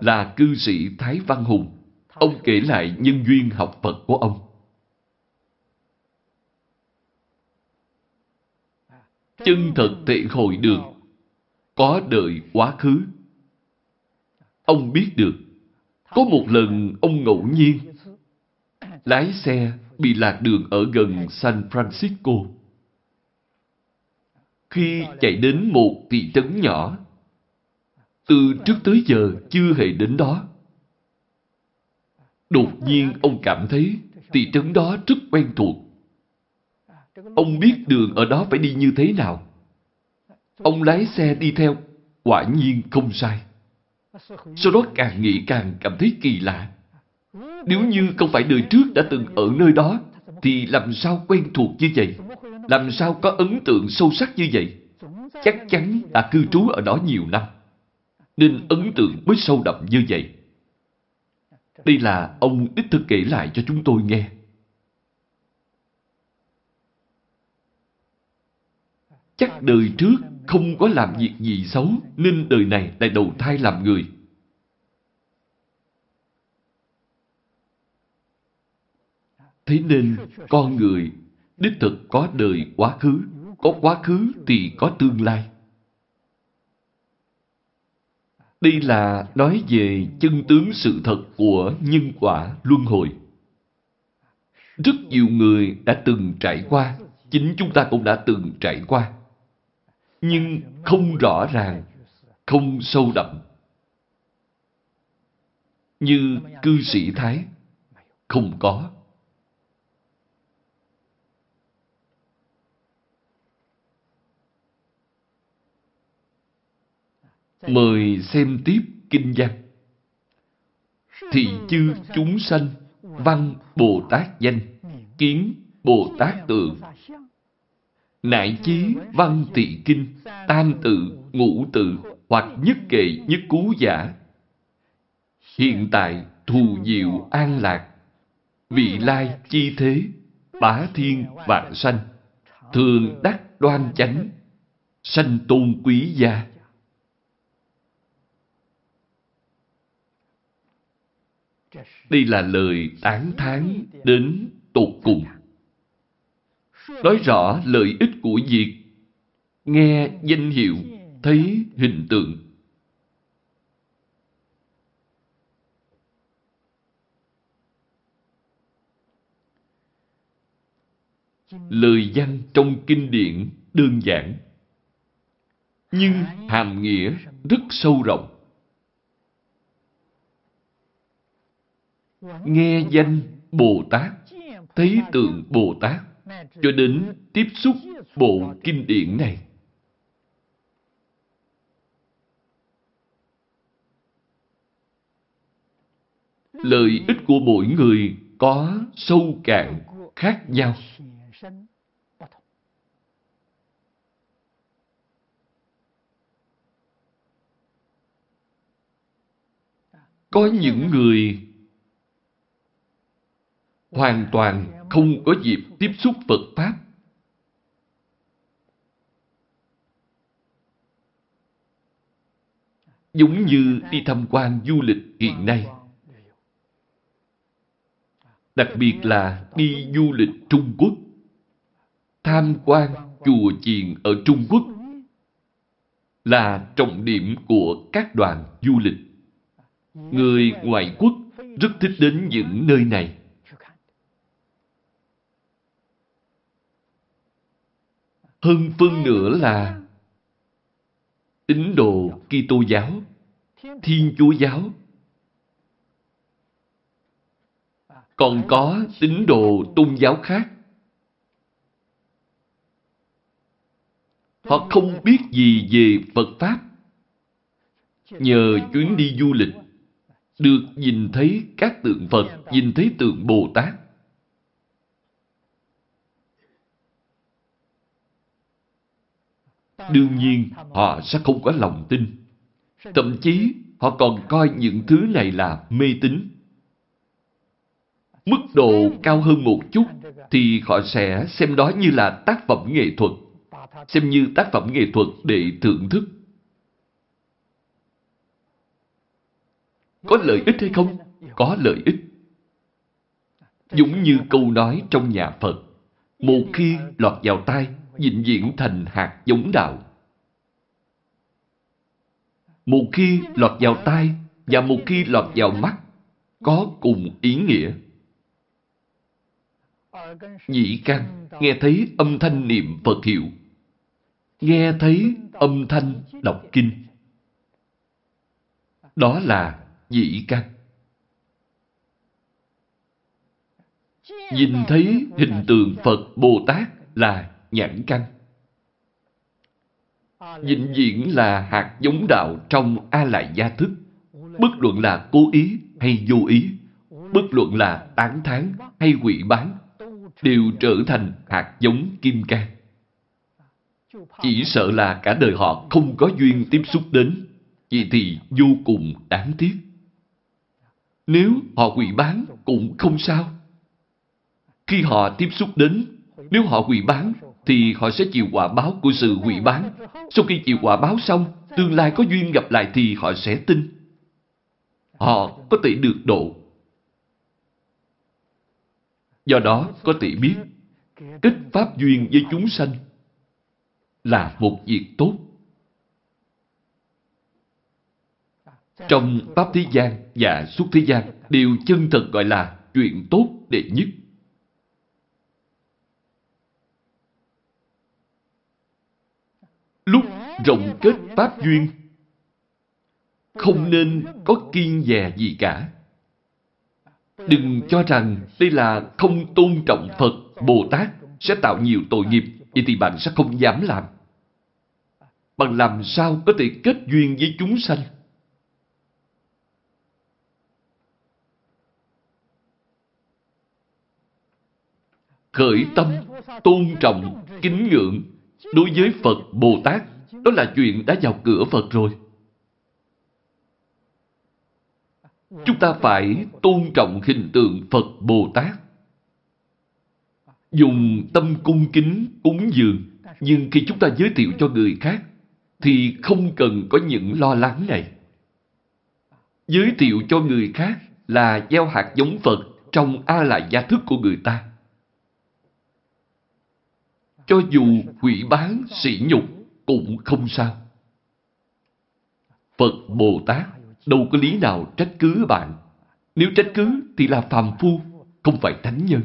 là cư sĩ Thái Văn Hùng. Ông kể lại nhân duyên học Phật của ông. Chân thật thể hội được có đời quá khứ. Ông biết được, có một lần ông ngẫu nhiên lái xe bị lạc đường ở gần San Francisco. Khi chạy đến một thị trấn nhỏ, từ trước tới giờ chưa hề đến đó. Đột nhiên ông cảm thấy thị trấn đó rất quen thuộc. Ông biết đường ở đó phải đi như thế nào. Ông lái xe đi theo, quả nhiên không sai. Sau đó càng nghĩ càng cảm thấy kỳ lạ. Nếu như không phải đời trước đã từng ở nơi đó, thì làm sao quen thuộc như vậy? Làm sao có ấn tượng sâu sắc như vậy? Chắc chắn đã cư trú ở đó nhiều năm. Nên ấn tượng mới sâu đậm như vậy. Đây là ông đích thực kể lại cho chúng tôi nghe. Chắc đời trước không có làm việc gì xấu nên đời này lại đầu thai làm người. Thế nên con người đích thực có đời quá khứ, có quá khứ thì có tương lai. Đây là nói về chân tướng sự thật của nhân quả luân hồi. Rất nhiều người đã từng trải qua, chính chúng ta cũng đã từng trải qua. Nhưng không rõ ràng, không sâu đậm. Như cư sĩ Thái, không có. Mời xem tiếp kinh văn. Thị chư chúng sanh, văn Bồ Tát danh, kiến Bồ Tát tượng. Nại chí văn tỵ kinh, tam tự, ngũ tự, hoặc nhất kệ nhất cú giả. Hiện tại thù diệu an lạc, vị lai chi thế, bá thiên vạn sanh, thường đắc đoan chánh, sanh tôn quý gia. Đây là lời tán thán đến tột cùng. Nói rõ lợi ích của việc nghe danh hiệu, thấy hình tượng. Lời văn trong kinh điển đơn giản, nhưng hàm nghĩa rất sâu rộng. nghe danh Bồ Tát, thấy tượng Bồ Tát, cho đến tiếp xúc bộ kinh điển này. Lợi ích của mỗi người có sâu cạn khác nhau. Có những người hoàn toàn không có dịp tiếp xúc Phật Pháp. Giống như đi tham quan du lịch hiện nay. Đặc biệt là đi du lịch Trung Quốc. Tham quan chùa chiền ở Trung Quốc là trọng điểm của các đoàn du lịch. Người ngoại quốc rất thích đến những nơi này. Hơn phân nửa là tín đồ Kitô giáo, Thiên Chúa giáo. Còn có tín đồ tôn giáo khác. Họ không biết gì về Phật Pháp. Nhờ chuyến đi du lịch, được nhìn thấy các tượng Phật, nhìn thấy tượng Bồ Tát. Đương nhiên, họ sẽ không có lòng tin. Thậm chí, họ còn coi những thứ này là mê tín. Mức độ cao hơn một chút, thì họ sẽ xem đó như là tác phẩm nghệ thuật. Xem như tác phẩm nghệ thuật để thưởng thức. Có lợi ích hay không? Có lợi ích. Giống như câu nói trong nhà Phật. Một khi lọt vào tai, vĩnh viễn thành hạt giống đạo. Một khi lọt vào tai và một khi lọt vào mắt, có cùng ý nghĩa. Nhị căn nghe thấy âm thanh niệm Phật hiệu, nghe thấy âm thanh đọc kinh. Đó là nhị căn. Nhìn thấy hình tượng Phật Bồ Tát là nhãn căn. Vĩnh viễn là hạt giống đạo trong A Lại Gia Thức. Bất luận là cố ý hay vô ý, bất luận là tán thán hay quỷ bán, đều trở thành hạt giống kim cang. Chỉ sợ là cả đời họ không có duyên tiếp xúc đến, vậy thì vô cùng đáng tiếc. Nếu họ quỷ bán cũng không sao. Khi họ tiếp xúc đến, nếu họ quỷ bán thì họ sẽ chịu quả báo của sự hủy bán. Sau khi chịu quả báo xong, tương lai có duyên gặp lại thì họ sẽ tin. Họ có thể được độ. Do đó có thể biết kết pháp duyên với chúng sanh là một việc tốt. Trong Pháp thế gian và suốt thế gian đều chân thật gọi là chuyện tốt đệ nhất. Lúc rộng kết Pháp duyên không nên có kiên dè gì cả. Đừng cho rằng đây là không tôn trọng Phật, Bồ Tát sẽ tạo nhiều tội nghiệp, vậy thì bạn sẽ không dám làm. Bạn làm sao có thể kết duyên với chúng sanh? Khởi tâm, tôn trọng, kính ngưỡng đối với Phật, Bồ Tát, đó là chuyện đã vào cửa Phật rồi. Chúng ta phải tôn trọng hình tượng Phật Bồ Tát. Dùng tâm cung kính, cúng dường, nhưng khi chúng ta giới thiệu cho người khác, thì không cần có những lo lắng này. Giới thiệu cho người khác là gieo hạt giống Phật trong A lại gia thức của người ta. Cho dù hủy bán, sỉ nhục cũng không sao. Phật Bồ Tát đâu có lý nào trách cứ bạn. Nếu trách cứ thì là phàm phu, không phải thánh nhân.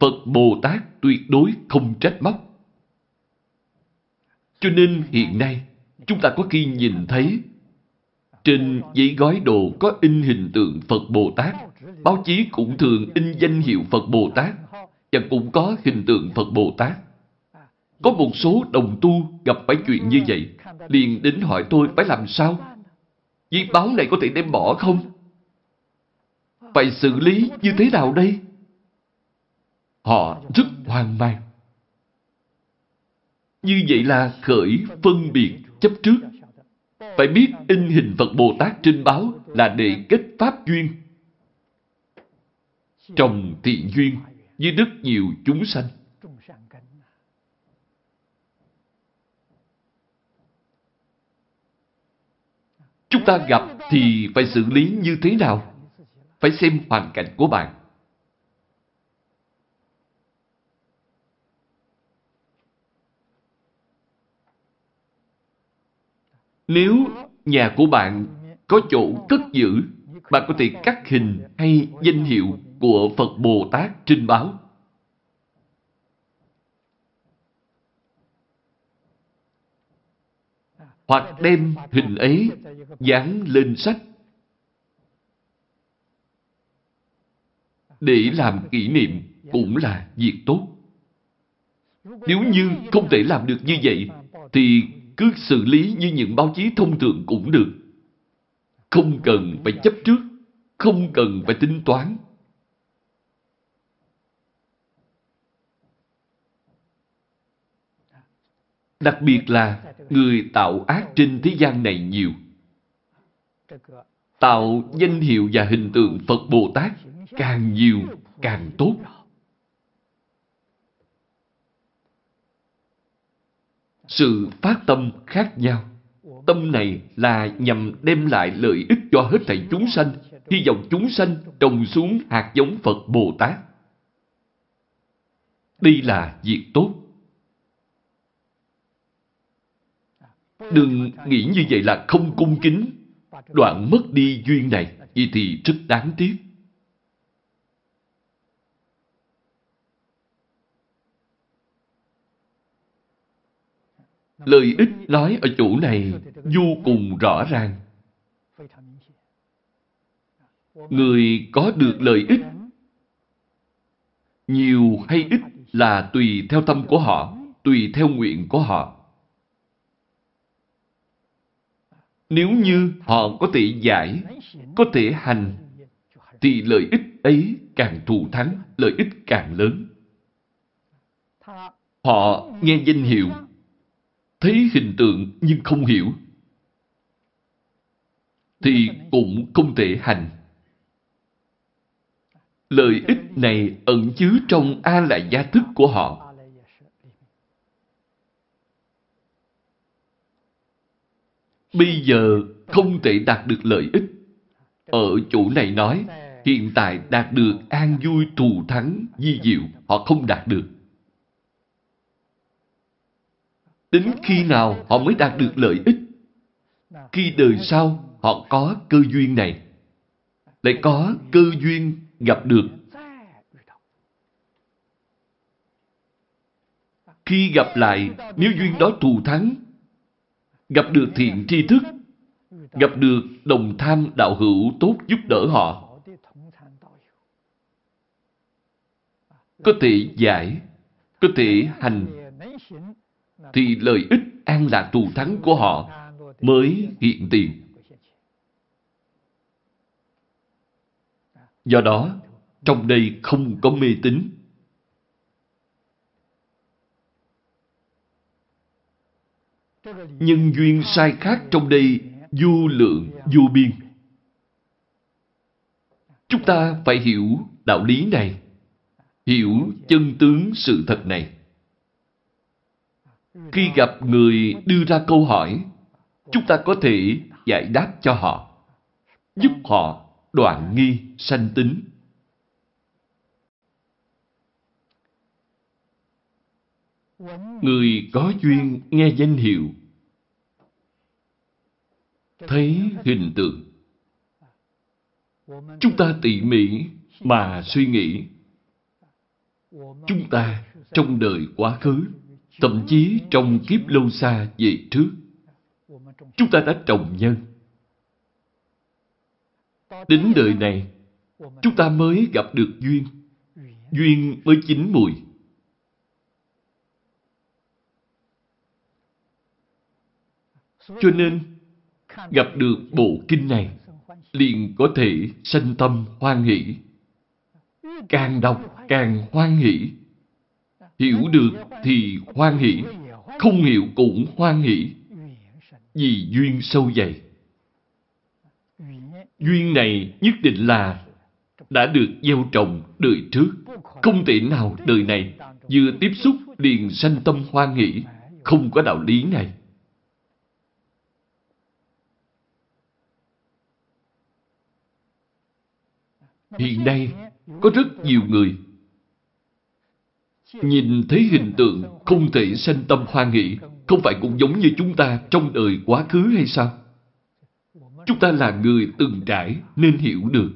Phật Bồ Tát tuyệt đối không trách móc. Cho nên hiện nay, chúng ta có khi nhìn thấy trên giấy gói đồ có in hình tượng Phật Bồ Tát. Báo chí cũng thường in danh hiệu Phật Bồ Tát và cũng có hình tượng Phật Bồ Tát. Có một số đồng tu gặp phải chuyện như vậy, liền đến hỏi tôi phải làm sao Viết báo này có thể đem bỏ không? Phải xử lý như thế nào đây? Họ rất hoang mang. Như vậy là khởi phân biệt chấp trước. Phải biết in hình Phật Bồ Tát trên báo là để kết pháp duyên. Trồng thiện duyên với rất nhiều chúng sanh. Chúng ta gặp thì phải xử lý như thế nào? Phải xem hoàn cảnh của bạn. Nếu nhà của bạn có chỗ cất giữ, bạn có thể cắt hình hay danh hiệu của Phật Bồ Tát trên báo. Hoặc đem hình ấy dán lên sách để làm kỷ niệm cũng là việc tốt. Nếu như không thể làm được như vậy, thì cứ xử lý như những báo chí thông thường cũng được. Không cần phải chấp trước, không cần phải tính toán. Đặc biệt là người tạo ác trên thế gian này nhiều. Tạo danh hiệu và hình tượng Phật Bồ Tát càng nhiều càng tốt. Sự phát tâm khác nhau. Tâm này là nhằm đem lại lợi ích cho hết thảy chúng sanh, hy vọng chúng sanh trồng xuống hạt giống Phật Bồ Tát. Đây là việc tốt. Đừng nghĩ như vậy là không cung kính, đoạn mất đi duyên này, vậy thì rất đáng tiếc. Lợi ích nói ở chỗ này vô cùng rõ ràng. Người có được lợi ích nhiều hay ít là tùy theo tâm của họ, tùy theo nguyện của họ. Nếu như họ có thể giải, có thể hành, thì lợi ích ấy càng thù thắng, lợi ích càng lớn. Họ nghe danh hiệu, thấy hình tượng nhưng không hiểu, thì cũng không thể hành. Lợi ích này ẩn chứa trong A lại gia thức của họ. Bây giờ không thể đạt được lợi ích. Ở chỗ này nói, hiện tại đạt được an vui thù thắng, di diệu, họ không đạt được. Đến khi nào họ mới đạt được lợi ích? Khi đời sau họ có cơ duyên này, lại có cơ duyên gặp được. Khi gặp lại, nếu duyên đó thù thắng, gặp được thiện tri thức, gặp được đồng tham đạo hữu tốt giúp đỡ họ, có thể giải, có thể hành, thì lợi ích an lạc thù thắng của họ mới hiện tiền. Do đó, trong đây không có mê tín. Nhân duyên sai khác trong đây vô lượng, vô biên. Chúng ta phải hiểu đạo lý này, hiểu chân tướng sự thật này. Khi gặp người đưa ra câu hỏi, chúng ta có thể giải đáp cho họ, giúp họ đoạn nghi sanh tính. Người có duyên nghe danh hiệu, thấy hình tượng. Chúng ta tỉ mỉ mà suy nghĩ. Chúng ta trong đời quá khứ, thậm chí trong kiếp lâu xa về trước, chúng ta đã trồng nhân. Đến đời này, chúng ta mới gặp được duyên. Duyên mới chín mùi. Cho nên, gặp được bộ kinh này, liền có thể sanh tâm hoan hỷ. Càng đọc càng hoan hỷ. Hiểu được thì hoan hỷ, không hiểu cũng hoan hỷ. Vì duyên sâu dày. Duyên này nhất định là đã được gieo trồng đời trước. Không thể nào đời này vừa tiếp xúc liền sanh tâm hoan hỷ. Không có đạo lý này. Hiện nay, có rất nhiều người nhìn thấy hình tượng không thể sanh tâm hoan hỷ, không phải cũng giống như chúng ta trong đời quá khứ hay sao? Chúng ta là người từng trải nên hiểu được.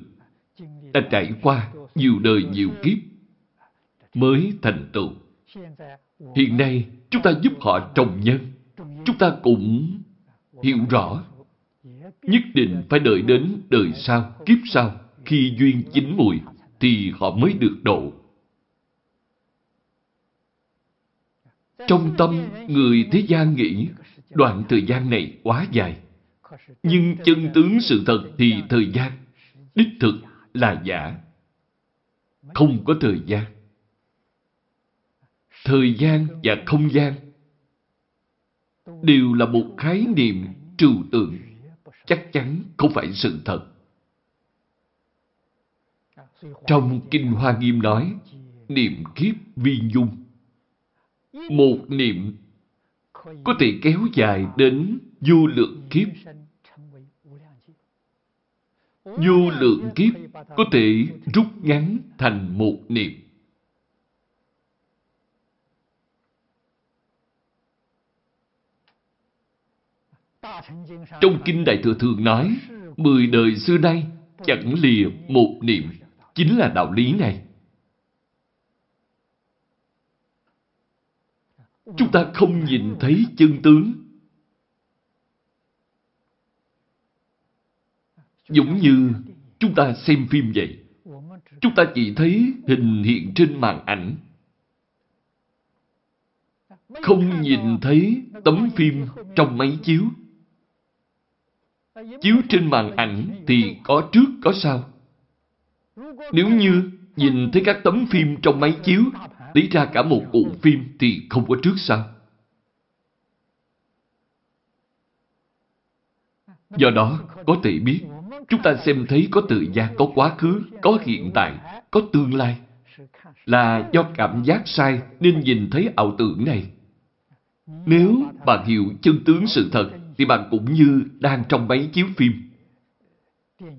Ta trải qua nhiều đời nhiều kiếp mới thành tựu. Hiện nay, chúng ta giúp họ trồng nhân. Chúng ta cũng hiểu rõ. Nhất định phải đợi đến đời sau, kiếp sau, khi duyên chín mùi, thì họ mới được độ. Trong tâm người thế gian nghĩ, đoạn thời gian này quá dài. Nhưng chân tướng sự thật thì thời gian, đích thực là giả. Không có thời gian. Thời gian và không gian đều là một khái niệm trừu tượng, chắc chắn không phải sự thật. Trong Kinh Hoa Nghiêm nói, niệm kiếp vi dung. Một niệm có thể kéo dài đến vô lượng kiếp. Vô lượng kiếp có thể rút ngắn thành một niệm. Trong Kinh Đại Thừa Thường nói, mười đời xưa nay chẳng lìa một niệm, chính là đạo lý này. Chúng ta không nhìn thấy chân tướng. Giống như chúng ta xem phim vậy. Chúng ta chỉ thấy hình hiện trên màn ảnh. Không nhìn thấy tấm phim trong máy chiếu. Chiếu trên màn ảnh thì có trước, có sau. Nếu như nhìn thấy các tấm phim trong máy chiếu lấy ra cả một bộ phim thì không có trước sau. Do đó, có thể biết, chúng ta xem thấy có tự gian, có quá khứ, có hiện tại, có tương lai. Là do cảm giác sai nên nhìn thấy ảo tưởng này. Nếu bạn hiểu chân tướng sự thật, thì bạn cũng như đang trong máy chiếu phim.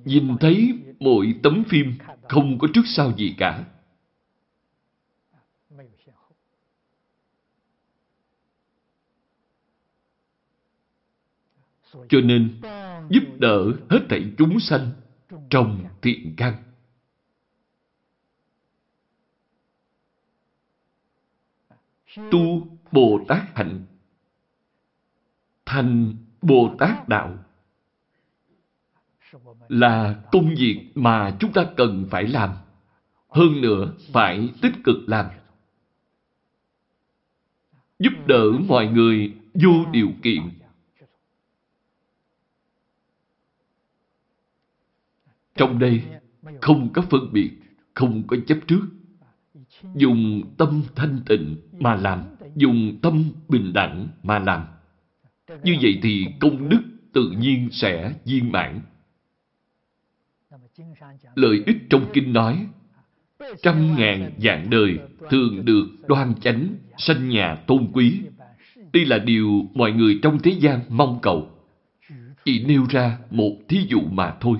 nhìn thấy mỗi tấm phim không có trước sau gì cả. Cho nên, giúp đỡ hết thảy chúng sanh trong thiện căn. Tu Bồ Tát hạnh thành Bồ Tát đạo là công việc mà chúng ta cần phải làm. Hơn nữa, phải tích cực làm. Giúp đỡ mọi người vô điều kiện. Trong đây, không có phân biệt, không có chấp trước. Dùng tâm thanh tịnh mà làm, dùng tâm bình đẳng mà làm. Như vậy thì công đức tự nhiên sẽ viên mãn. Lợi ích trong kinh nói, trăm ngàn dạng đời thường được đoan chánh, sanh nhà tôn quý. Đây là điều mọi người trong thế gian mong cầu. Chỉ nêu ra một thí dụ mà thôi.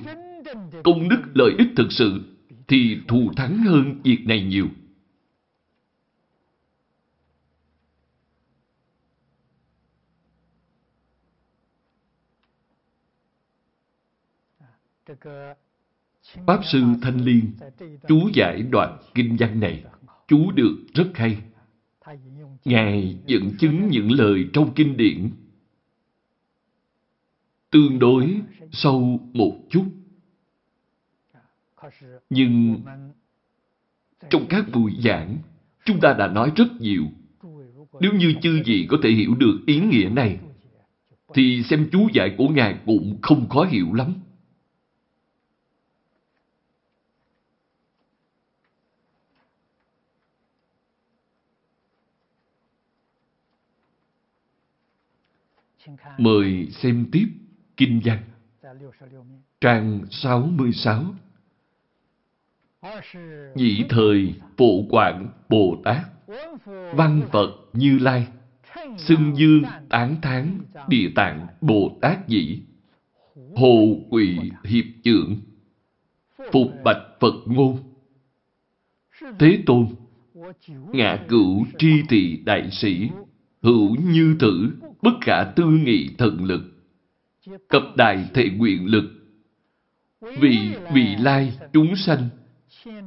Công đức lợi ích thực sự thì thù thắng hơn việc này nhiều. Pháp Sư Thanh Liên chú giải đoạn kinh văn này, chú được rất hay. Ngài dẫn chứng những lời trong kinh điển tương đối sâu một chút. Nhưng trong các buổi giảng, chúng ta đã nói rất nhiều. Nếu như chư vị có thể hiểu được ý nghĩa này, thì xem chú giải của Ngài cũng không khó hiểu lắm. Mời xem tiếp Kinh văn. Trang 66 Nhị thời Bộ Quảng Bồ Tát, Văn Phật Như Lai, Xưng Dương Tán Thán Địa Tạng Bồ Tát Dĩ Hồ Quỷ Hiệp Trưởng Phục Bạch Phật Ngôn, Thế Tôn Ngạ cửu tri thị đại sĩ, Hữu như tử bất khả tư nghị thần lực, cập đại thể nguyện lực, vì vị lai chúng sanh,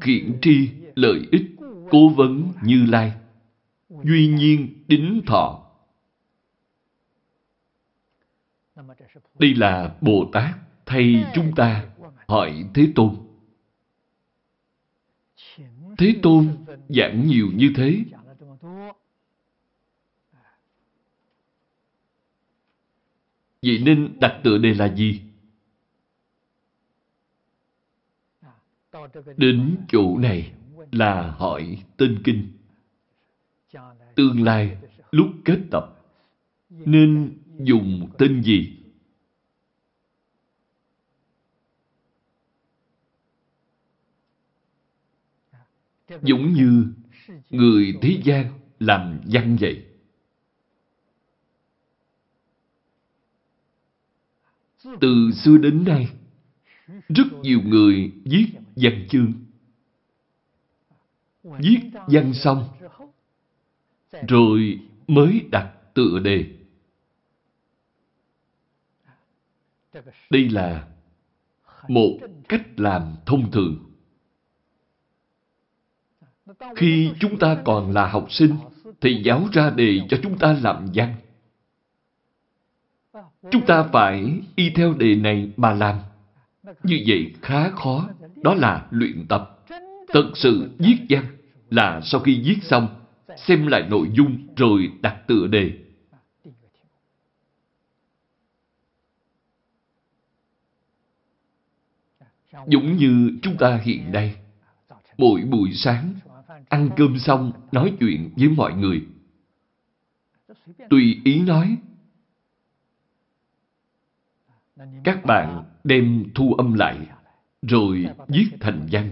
khiển tri lợi ích, cố vấn như lai, duy nhiên đính thọ. Đây là Bồ Tát thay chúng ta hỏi Thế Tôn. Thế Tôn giảng nhiều như thế Vậy nên đặt tựa đề là gì? Đến chỗ này là hỏi tên kinh. Tương lai, lúc kết tập, nên dùng tên gì? Giống như người thế gian làm văn vậy. Từ xưa đến nay, rất nhiều người viết văn chương. Viết văn xong, rồi mới đặt tựa đề. Đây là một cách làm thông thường. Khi chúng ta còn là học sinh, thì giáo ra đề cho chúng ta làm văn. Chúng ta phải y theo đề này mà làm. Như vậy khá khó. Đó là luyện tập. Thật sự viết văn là sau khi viết xong, xem lại nội dung rồi đặt tựa đề. Giống như chúng ta hiện nay, mỗi buổi sáng, ăn cơm xong nói chuyện với mọi người. Tùy ý nói các bạn đem thu âm lại, rồi viết thành văn.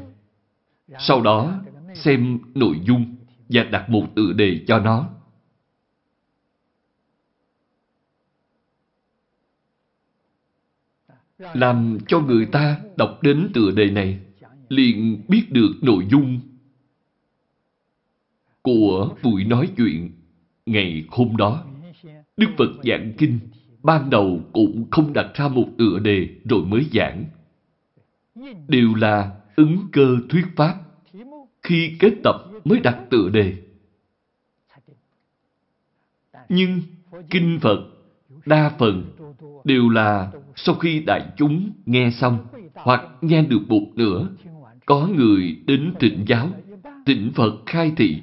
Sau đó, xem nội dung và đặt một tựa đề cho nó. làm cho người ta đọc đến tựa đề này liền biết được nội dung của buổi nói chuyện ngày hôm đó. Đức Phật giảng kinh ban đầu cũng không đặt ra một tựa đề rồi mới giảng. Đều là ứng cơ thuyết pháp. Khi kết tập mới đặt tựa đề. Nhưng kinh Phật đa phần đều là sau khi đại chúng nghe xong hoặc nghe được một nửa, có người đến trịnh giáo, tỉnh Phật khai thị.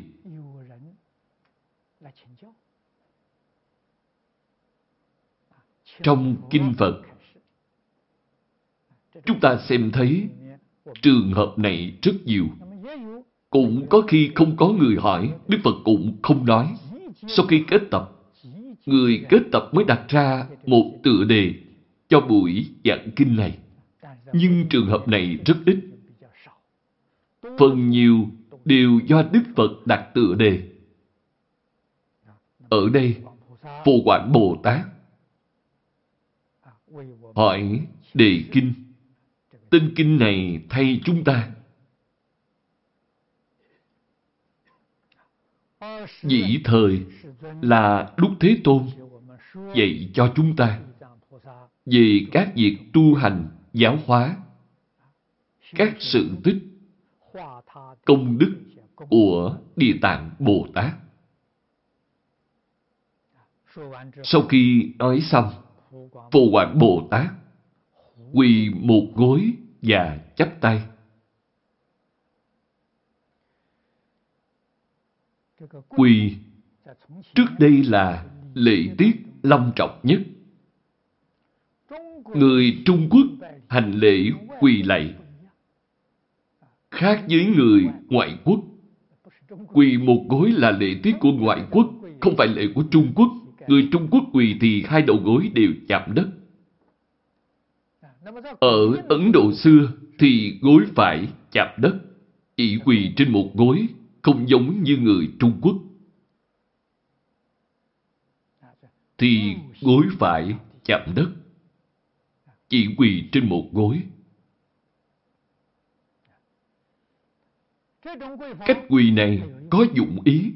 Trong kinh Phật, chúng ta xem thấy trường hợp này rất nhiều. Cũng có khi không có người hỏi, Đức Phật cũng không nói. Sau khi kết tập, người kết tập mới đặt ra một tựa đề cho buổi giảng kinh này. Nhưng trường hợp này rất ít. Phần nhiều đều do Đức Phật đặt tựa đề. Ở đây, Phù Quảng Bồ Tát hỏi đề kinh. Tên kinh này thay chúng ta. Dĩ thời là lúc Thế Tôn dạy cho chúng ta về các việc tu hành, giáo hóa, các sự tích, công đức của Địa Tạng Bồ Tát. Sau khi nói xong, Phổ Hoàng Bồ Tát quỳ một gối và chắp tay. Quỳ trước đây là lễ tiết long trọng nhất. Người Trung Quốc hành lễ quỳ lạy. Khác với người ngoại quốc. Quỳ một gối là lễ tiết của ngoại quốc, không phải lễ của Trung Quốc. Người Trung Quốc quỳ thì hai đầu gối đều chạm đất. Ở Ấn Độ xưa thì gối phải chạm đất, chỉ quỳ trên một gối, không giống như người Trung Quốc. Thì gối phải chạm đất, chỉ quỳ trên một gối. Cách quỳ này có dụng ý.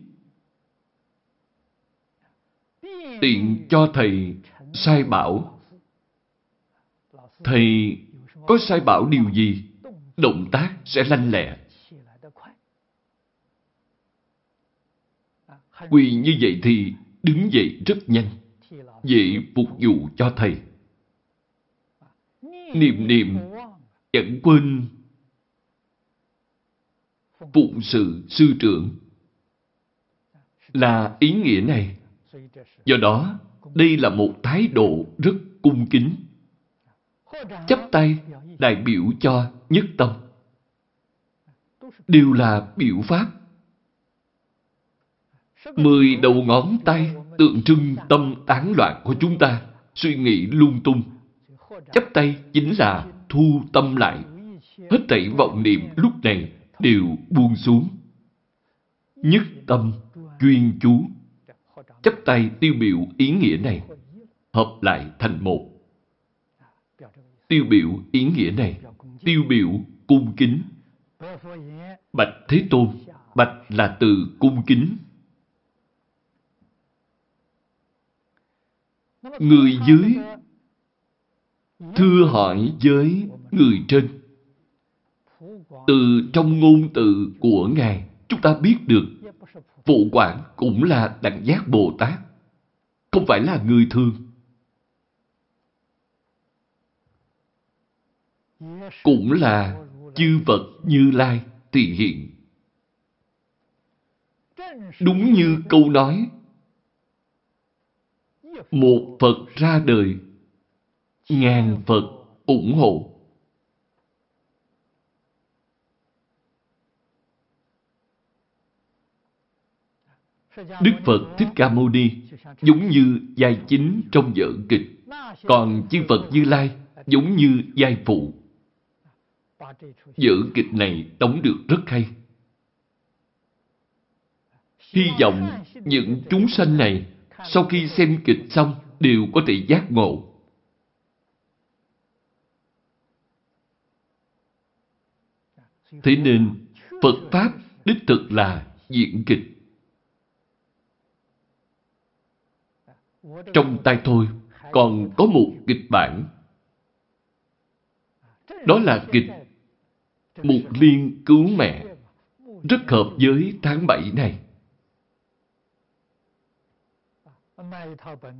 Tiện cho thầy sai bảo. Thầy có sai bảo điều gì, động tác sẽ lanh lẹ. Quỳ như vậy thì đứng dậy rất nhanh, dễ phục vụ cho thầy. Niệm niệm chẳng quên phụng sự sư trưởng là ý nghĩa này. Do đó, đây là một thái độ rất cung kính. chấp tay đại biểu cho nhất tâm. Đều là biểu pháp. Mười đầu ngón tay tượng trưng tâm tán loạn của chúng ta, suy nghĩ lung tung. chấp tay chính là thu tâm lại. Hết thảy vọng niệm lúc này đều buông xuống. Nhất tâm, chuyên chú. Chấp tay tiêu biểu ý nghĩa này, hợp lại thành một. Tiêu biểu ý nghĩa này, tiêu biểu cung kính. Bạch Thế Tôn, bạch là từ cung kính. Người dưới thưa hỏi với người trên từ trong ngôn từ của Ngài, chúng ta biết được Phụ quản cũng là đẳng giác Bồ Tát, không phải là người thường. Cũng là chư Phật Như Lai tỳ hiện. Đúng như câu nói, một Phật ra đời, ngàn Phật ủng hộ. Đức Phật Thích Ca Mâu Ni giống như vai chính trong vở kịch. Còn chư Phật Như Lai giống như vai phụ. Vở kịch này đóng được rất hay. Hy vọng những chúng sanh này sau khi xem kịch xong đều có thể giác ngộ. Thế nên Phật Pháp đích thực là diễn kịch. Trong tay tôi còn có một kịch bản. Đó là kịch Một Liên Cứu Mẹ, rất hợp với tháng 7 này.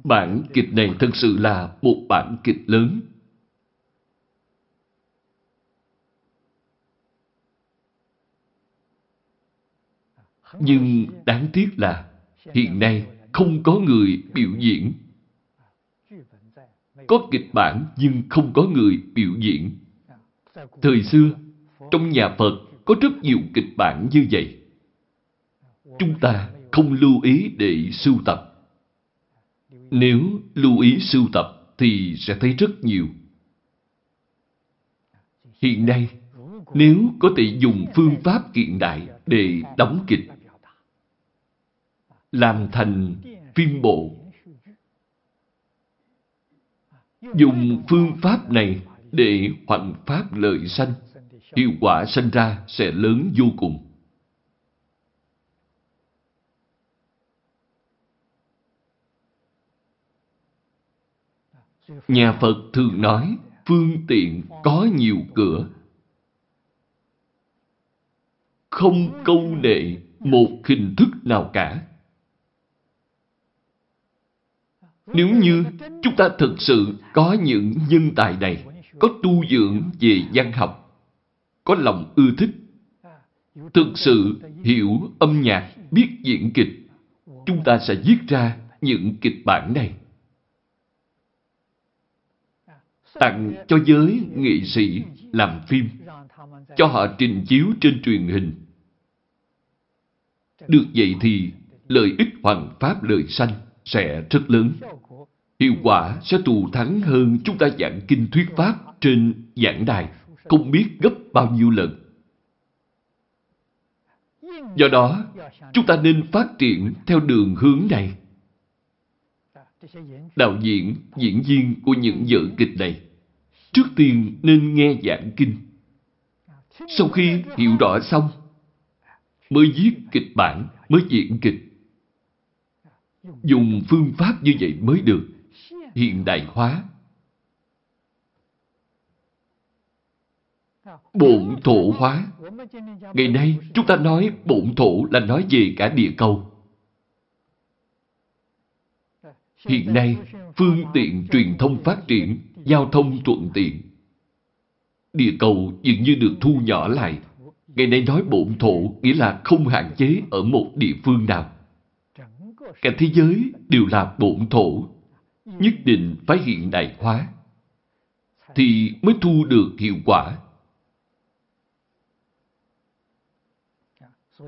Bản kịch này thật sự là một bản kịch lớn. Nhưng đáng tiếc là hiện nay không có người biểu diễn. Có kịch bản nhưng không có người biểu diễn. Thời xưa, trong nhà Phật có rất nhiều kịch bản như vậy. Chúng ta không lưu ý để sưu tập. Nếu lưu ý sưu tập thì sẽ thấy rất nhiều. Hiện nay, nếu có thể dùng phương pháp hiện đại để đóng kịch, làm thành phim bộ, dùng phương pháp này để hoành pháp lợi sanh, hiệu quả sanh ra sẽ lớn vô cùng. Nhà Phật thường nói phương tiện có nhiều cửa. Không câu nệ một hình thức nào cả. Nếu như chúng ta thực sự có những nhân tài này, có tu dưỡng về văn học, có lòng ưa thích, thực sự hiểu âm nhạc, biết diễn kịch, chúng ta sẽ viết ra những kịch bản này. tặng cho giới nghệ sĩ làm phim, cho họ trình chiếu trên truyền hình. Được vậy thì lợi ích hoàng pháp lợi sanh sẽ rất lớn. Hiệu quả sẽ tù thắng hơn chúng ta giảng kinh thuyết pháp trên giảng đài, không biết gấp bao nhiêu lần. Do đó, chúng ta nên phát triển theo đường hướng này. Đạo diễn, diễn viên của những vở kịch này trước tiên nên nghe giảng kinh. Sau khi hiểu rõ xong, mới viết kịch bản, mới diễn kịch. Dùng phương pháp như vậy mới được, hiện đại hóa. Bổn thổ hóa. Ngày nay, chúng ta nói bổn thổ là nói về cả địa cầu. Hiện nay, phương tiện truyền thông phát triển, giao thông thuận tiện. Địa cầu dường như được thu nhỏ lại. Ngày nay nói bổn thổ nghĩa là không hạn chế ở một địa phương nào. Cả thế giới đều là bổn thổ, nhất định phải hiện đại hóa, thì mới thu được hiệu quả.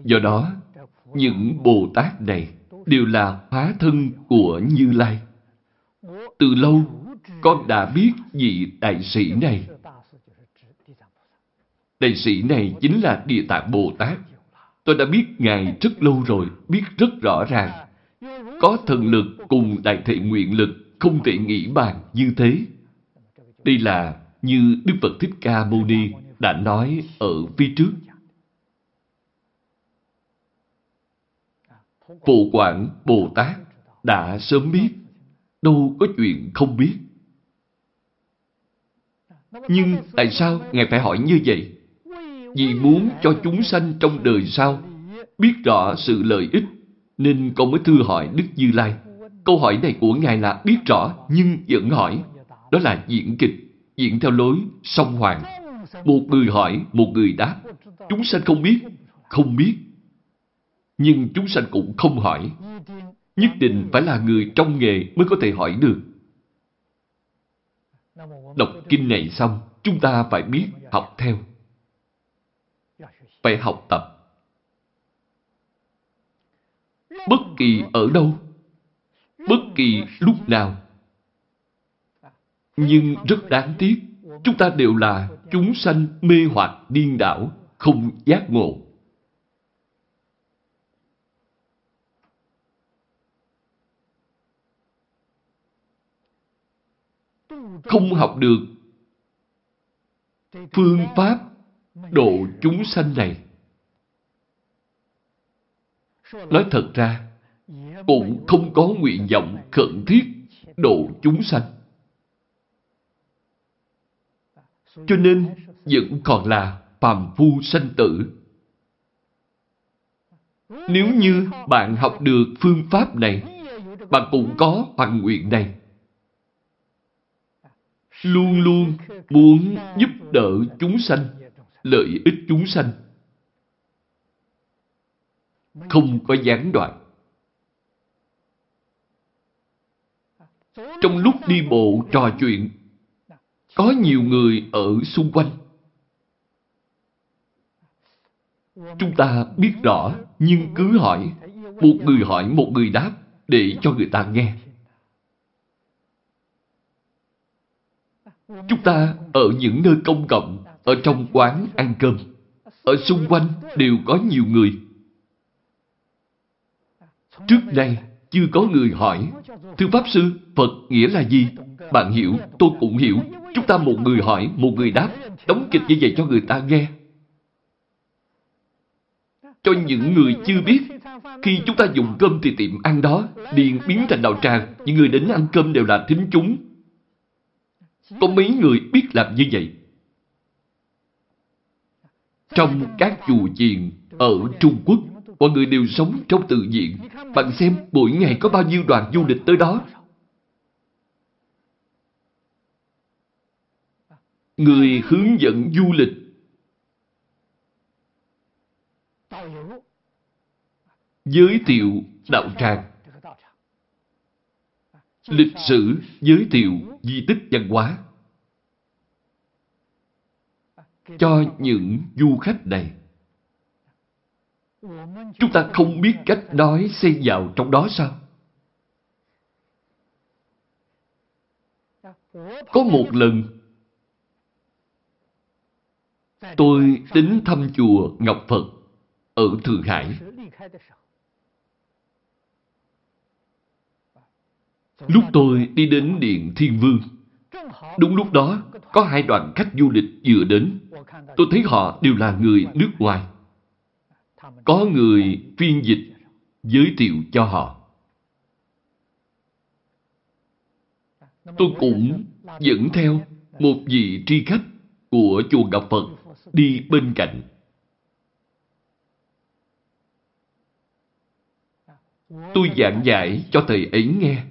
Do đó, những Bồ Tát này đều là hóa thân của Như Lai. Từ lâu, con đã biết vị đại sĩ này. Đại sĩ này chính là Địa Tạng Bồ Tát. Tôi đã biết Ngài rất lâu rồi, biết rất rõ ràng. Có thần lực cùng đại thể nguyện lực không thể nghĩ bàn như thế. Đây là như Đức Phật Thích Ca Mâu Ni đã nói ở phía trước. Phụ quản Bồ Tát đã sớm biết, đâu có chuyện không biết. Nhưng tại sao Ngài phải hỏi như vậy? Vì muốn cho chúng sanh trong đời sau biết rõ sự lợi ích, nên con mới thưa hỏi Đức Như Lai. Câu hỏi này của Ngài là biết rõ nhưng vẫn hỏi. Đó là diễn kịch, diễn theo lối song hoàng. Một người hỏi, một người đáp. Chúng sanh không biết, không biết nhưng chúng sanh cũng không hỏi. Nhất định phải là người trong nghề mới có thể hỏi được. Đọc kinh này xong, chúng ta phải biết học theo. Phải học tập. Bất kỳ ở đâu, bất kỳ lúc nào. Nhưng rất đáng tiếc, chúng ta đều là chúng sanh mê hoặc điên đảo, không giác ngộ. không học được phương pháp độ chúng sanh này. Nói thật ra, cũng không có nguyện vọng khẩn thiết độ chúng sanh. Cho nên vẫn còn là phàm phu sanh tử. Nếu như bạn học được phương pháp này, bạn cũng có hoàn nguyện này. Luôn luôn muốn giúp đỡ chúng sanh, lợi ích chúng sanh. Không có gián đoạn. Trong lúc đi bộ trò chuyện, có nhiều người ở xung quanh. Chúng ta biết rõ, nhưng cứ hỏi, một người hỏi một người đáp để cho người ta nghe. Chúng ta ở những nơi công cộng, ở trong quán ăn cơm, ở xung quanh đều có nhiều người. Trước đây, chưa có người hỏi, Thưa Pháp Sư, Phật nghĩa là gì? Bạn hiểu, tôi cũng hiểu. Chúng ta một người hỏi, một người đáp, đóng kịch như vậy cho người ta nghe. Cho những người chưa biết, khi chúng ta dùng cơm thì tiệm ăn đó, điền biến thành đạo tràng, những người đến ăn cơm đều là thính chúng. Có mấy người biết làm như vậy? Trong các chùa chiền ở Trung Quốc, mọi người đều sống trong tự diện. Bạn xem, mỗi ngày có bao nhiêu đoàn du lịch tới đó. Người hướng dẫn du lịch giới thiệu đạo tràng lịch sử giới thiệu di tích văn hóa cho những du khách này chúng ta không biết cách nói xen vào trong đó sao có một lần tôi đến thăm chùa ngọc phật ở thượng hải Lúc tôi đi đến Điện Thiên Vương, đúng lúc đó có hai đoàn khách du lịch vừa đến. Tôi thấy họ đều là người nước ngoài. Có người phiên dịch giới thiệu cho họ. Tôi cũng dẫn theo một vị tri khách của chùa Gặp Phật đi bên cạnh. Tôi giảng giải cho thầy ấy nghe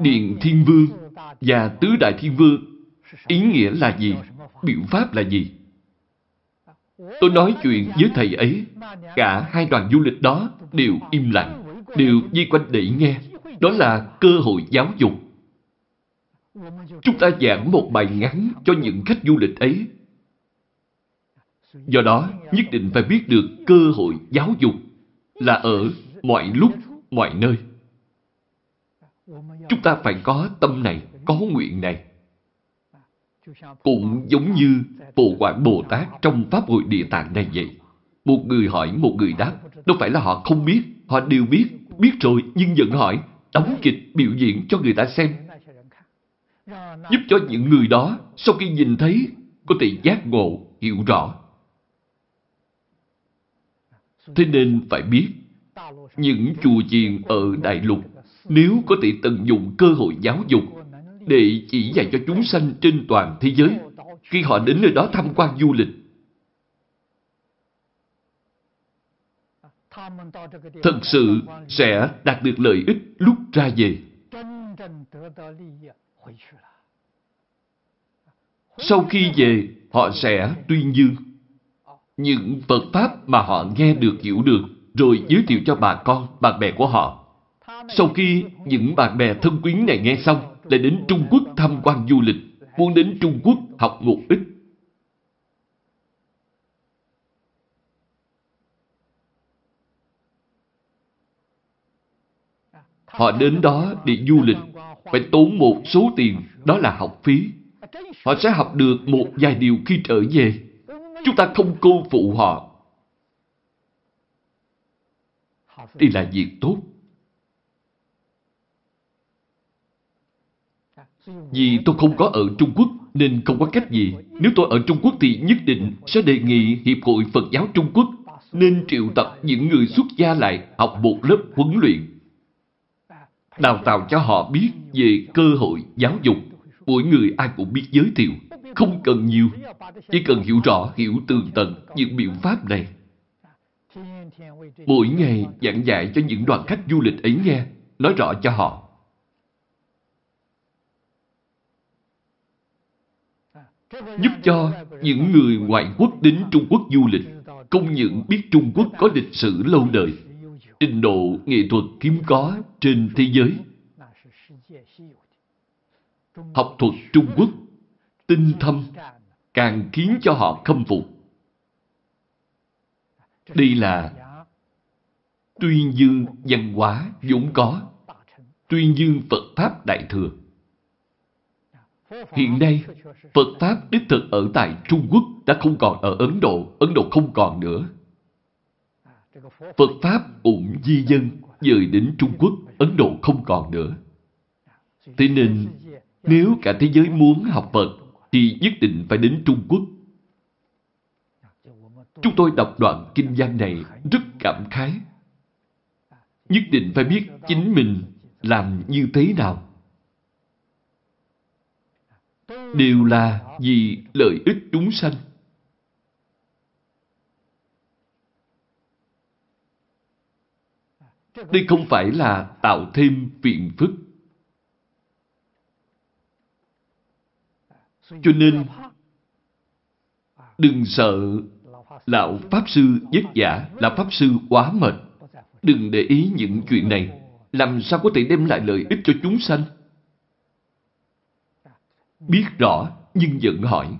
Điện Thiên Vương và Tứ Đại Thiên Vương, ý nghĩa là gì? Biểu pháp là gì? Tôi nói chuyện với thầy ấy, cả hai đoàn du lịch đó đều im lặng, đều di quanh để nghe. Đó là cơ hội giáo dục. Chúng ta giảng một bài ngắn cho những khách du lịch ấy. Do đó, nhất định phải biết được cơ hội giáo dục là ở mọi lúc, mọi nơi. Chúng ta phải có tâm này, có nguyện này. Cũng giống như Bộ Quảng Bồ Tát trong Pháp hội Địa Tạng này vậy. Một người hỏi, một người đáp. Đâu phải là họ không biết, họ đều biết. Biết rồi nhưng vẫn hỏi, đóng kịch biểu diễn cho người ta xem. Giúp cho những người đó sau khi nhìn thấy có thể giác ngộ, hiểu rõ. Thế nên phải biết, những chùa chiền ở Đại Lục nếu có thể tận dụng cơ hội giáo dục để chỉ dạy cho chúng sanh trên toàn thế giới khi họ đến nơi đó tham quan du lịch. Thật sự sẽ đạt được lợi ích lúc ra về. Sau khi về, họ sẽ tuyên dương những Phật Pháp mà họ nghe được hiểu được rồi giới thiệu cho bà con, bạn bè của họ. Sau khi những bạn bè thân quyến này nghe xong, lại đến Trung Quốc tham quan du lịch, muốn đến Trung Quốc học một ít. Họ đến đó để du lịch, phải tốn một số tiền, đó là học phí. Họ sẽ học được một vài điều khi trở về. Chúng ta không cô phụ họ. Đây là việc tốt. Vì tôi không có ở Trung Quốc Nên không có cách gì. Nếu tôi ở Trung Quốc thì nhất định sẽ đề nghị Hiệp hội Phật giáo Trung Quốc nên triệu tập những người xuất gia lại học một lớp huấn luyện. Đào tạo cho họ biết về cơ hội giáo dục. Mỗi người ai cũng biết giới thiệu. Không cần nhiều. Chỉ cần hiểu rõ, hiểu tường tận những biện pháp này. Mỗi ngày giảng dạy cho những đoàn khách du lịch ấy nghe, nói rõ cho họ. Giúp cho những người ngoại quốc đến Trung Quốc du lịch công nhận biết Trung Quốc có lịch sử lâu đời, trình độ nghệ thuật hiếm có trên thế giới. Học thuật Trung Quốc tinh thâm càng khiến cho họ khâm phục. Đây là tuyên dương văn hóa vốn có, tuyên dương Phật Pháp Đại Thừa. Hiện nay, Phật Pháp đích thực ở tại Trung Quốc đã không còn ở Ấn Độ, Ấn Độ không còn nữa. Phật Pháp ủng di dân dời đến Trung Quốc, Ấn Độ không còn nữa. Thế nên, nếu cả thế giới muốn học Phật, thì nhất định phải đến Trung Quốc. Chúng tôi đọc đoạn kinh văn này rất cảm khái. Nhất định phải biết chính mình làm như thế nào. Đều là vì lợi ích chúng sanh. Đây không phải là tạo thêm phiền phức. Cho nên, đừng sợ Lão Pháp Sư vất vả, Lão Pháp Sư quá mệt. Đừng để ý những chuyện này. Làm sao có thể đem lại lợi ích cho chúng sanh? Biết rõ, nhưng vẫn hỏi.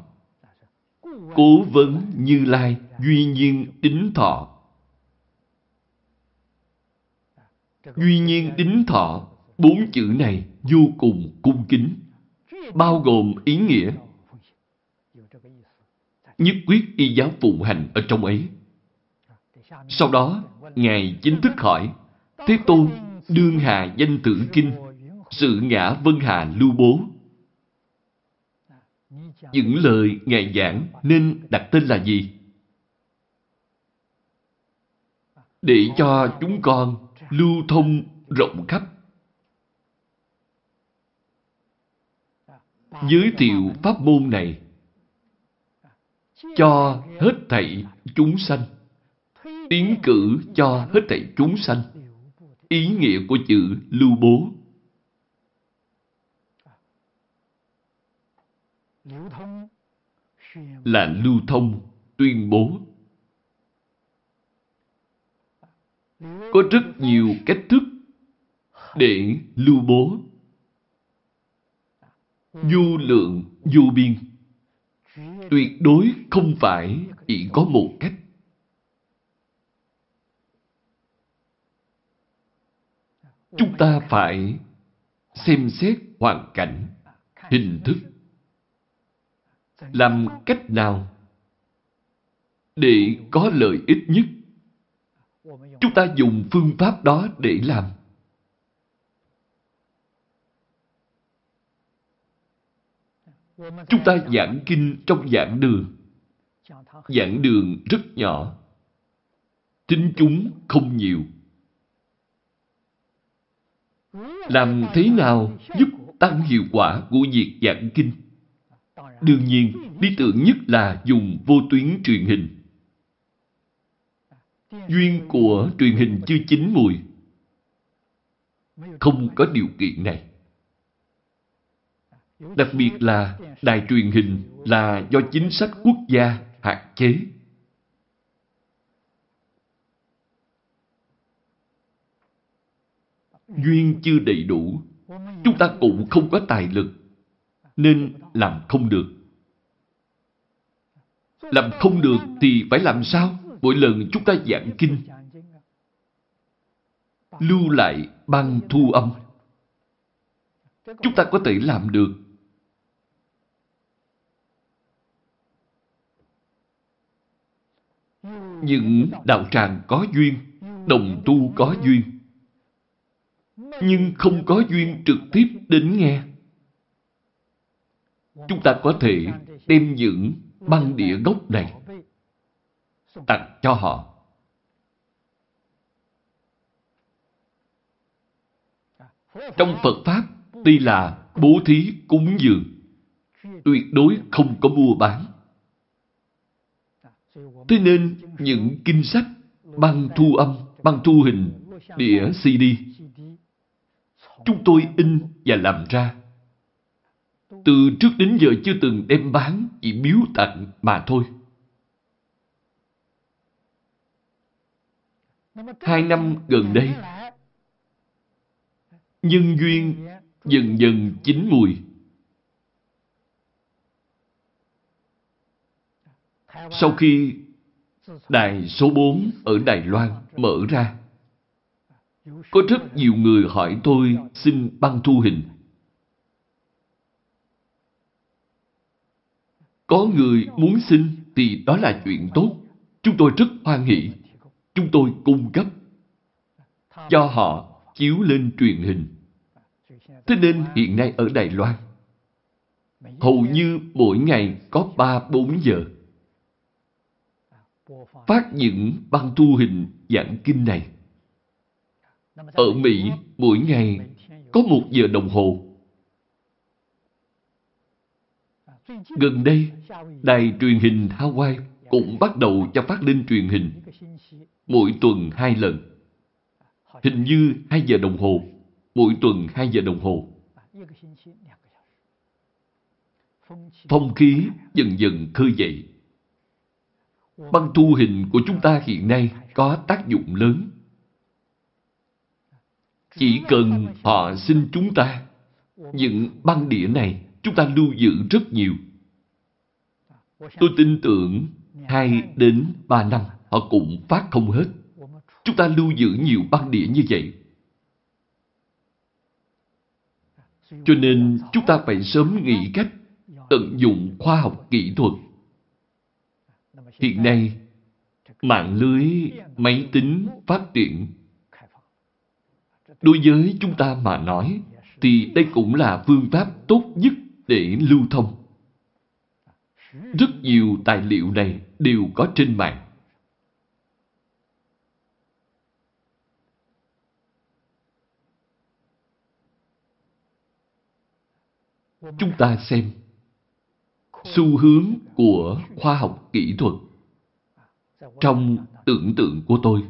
Cố vấn Như Lai, duy nhiên đính thọ. Duy nhiên đính thọ, bốn chữ này vô cùng cung kính, bao gồm ý nghĩa nhất quyết y giáo phụng hành ở trong ấy. Sau đó, Ngài chính thức hỏi, Thế Tôn, đương hà danh tử kinh, sự ngã vân hà lưu bố. Những lời Ngài giảng nên đặt tên là gì? Để cho chúng con lưu thông rộng khắp. Giới thiệu pháp môn này cho hết thảy chúng sanh. Tiến cử cho hết thảy chúng sanh. Ý nghĩa của chữ lưu bố. Là lưu thông, tuyên bố. Có rất nhiều cách thức để lưu bố. Du lượng, du biên tuyệt đối không phải chỉ có một cách. Chúng ta phải xem xét hoàn cảnh, hình thức. Làm cách nào để có lợi ích nhất? Chúng ta dùng phương pháp đó để làm. Chúng ta giảng kinh trong giảng đường. Giảng đường rất nhỏ. Tính chúng không nhiều. Làm thế nào giúp tăng hiệu quả của việc giảng kinh? Đương nhiên, lý tưởng nhất là dùng vô tuyến truyền hình. Duyên của truyền hình chưa chín mùi. Không có điều kiện này. Đặc biệt là đài truyền hình là do chính sách quốc gia hạn chế. Duyên chưa đầy đủ, chúng ta cũng không có tài lực, nên làm không được. Làm không được thì phải làm sao? Mỗi lần chúng ta giảng kinh, lưu lại băng thu âm. Chúng ta có thể làm được những đạo tràng có duyên, đồng tu có duyên. Nhưng không có duyên trực tiếp đến nghe chúng ta có thể đem những băng đĩa gốc này tặng cho họ. Trong Phật Pháp, tuy là bố thí cúng dường, tuyệt đối không có mua bán. Thế nên những kinh sách, băng thu âm, băng thu hình, đĩa CD, chúng tôi in và làm ra. Từ trước đến giờ chưa từng đem bán, chỉ biếu tặng mà thôi. Hai năm gần đây, nhân duyên dần dần chín mùi. Sau khi đài số 4 ở Đài Loan mở ra, có rất nhiều người hỏi tôi xin băng thu hình. Có người muốn xin thì đó là chuyện tốt. Chúng tôi rất hoan hỷ. Chúng tôi cung cấp cho họ chiếu lên truyền hình. Thế nên hiện nay ở Đài Loan, hầu như mỗi ngày có 3-4 giờ phát những băng thu hình giảng kinh này. Ở Mỹ, mỗi ngày có một giờ đồng hồ. Gần đây, đài truyền hình Hawaii cũng bắt đầu cho phát lên truyền hình mỗi tuần hai lần. Hình như hai giờ đồng hồ, mỗi tuần hai giờ đồng hồ. Phong khí dần dần khơi dậy. Băng thu hình của chúng ta hiện nay có tác dụng lớn. Chỉ cần họ xin chúng ta, những băng đĩa này chúng ta lưu giữ rất nhiều. Tôi tin tưởng hai đến ba năm họ cũng phát không hết. Chúng ta lưu giữ nhiều băng đĩa như vậy. Cho nên chúng ta phải sớm nghĩ cách tận dụng khoa học kỹ thuật. Hiện nay, mạng lưới máy tính phát triển. Đối với chúng ta mà nói, thì đây cũng là phương pháp tốt nhất để lưu thông. Rất nhiều tài liệu này đều có trên mạng. Chúng ta xem xu hướng của khoa học kỹ thuật trong tưởng tượng của tôi,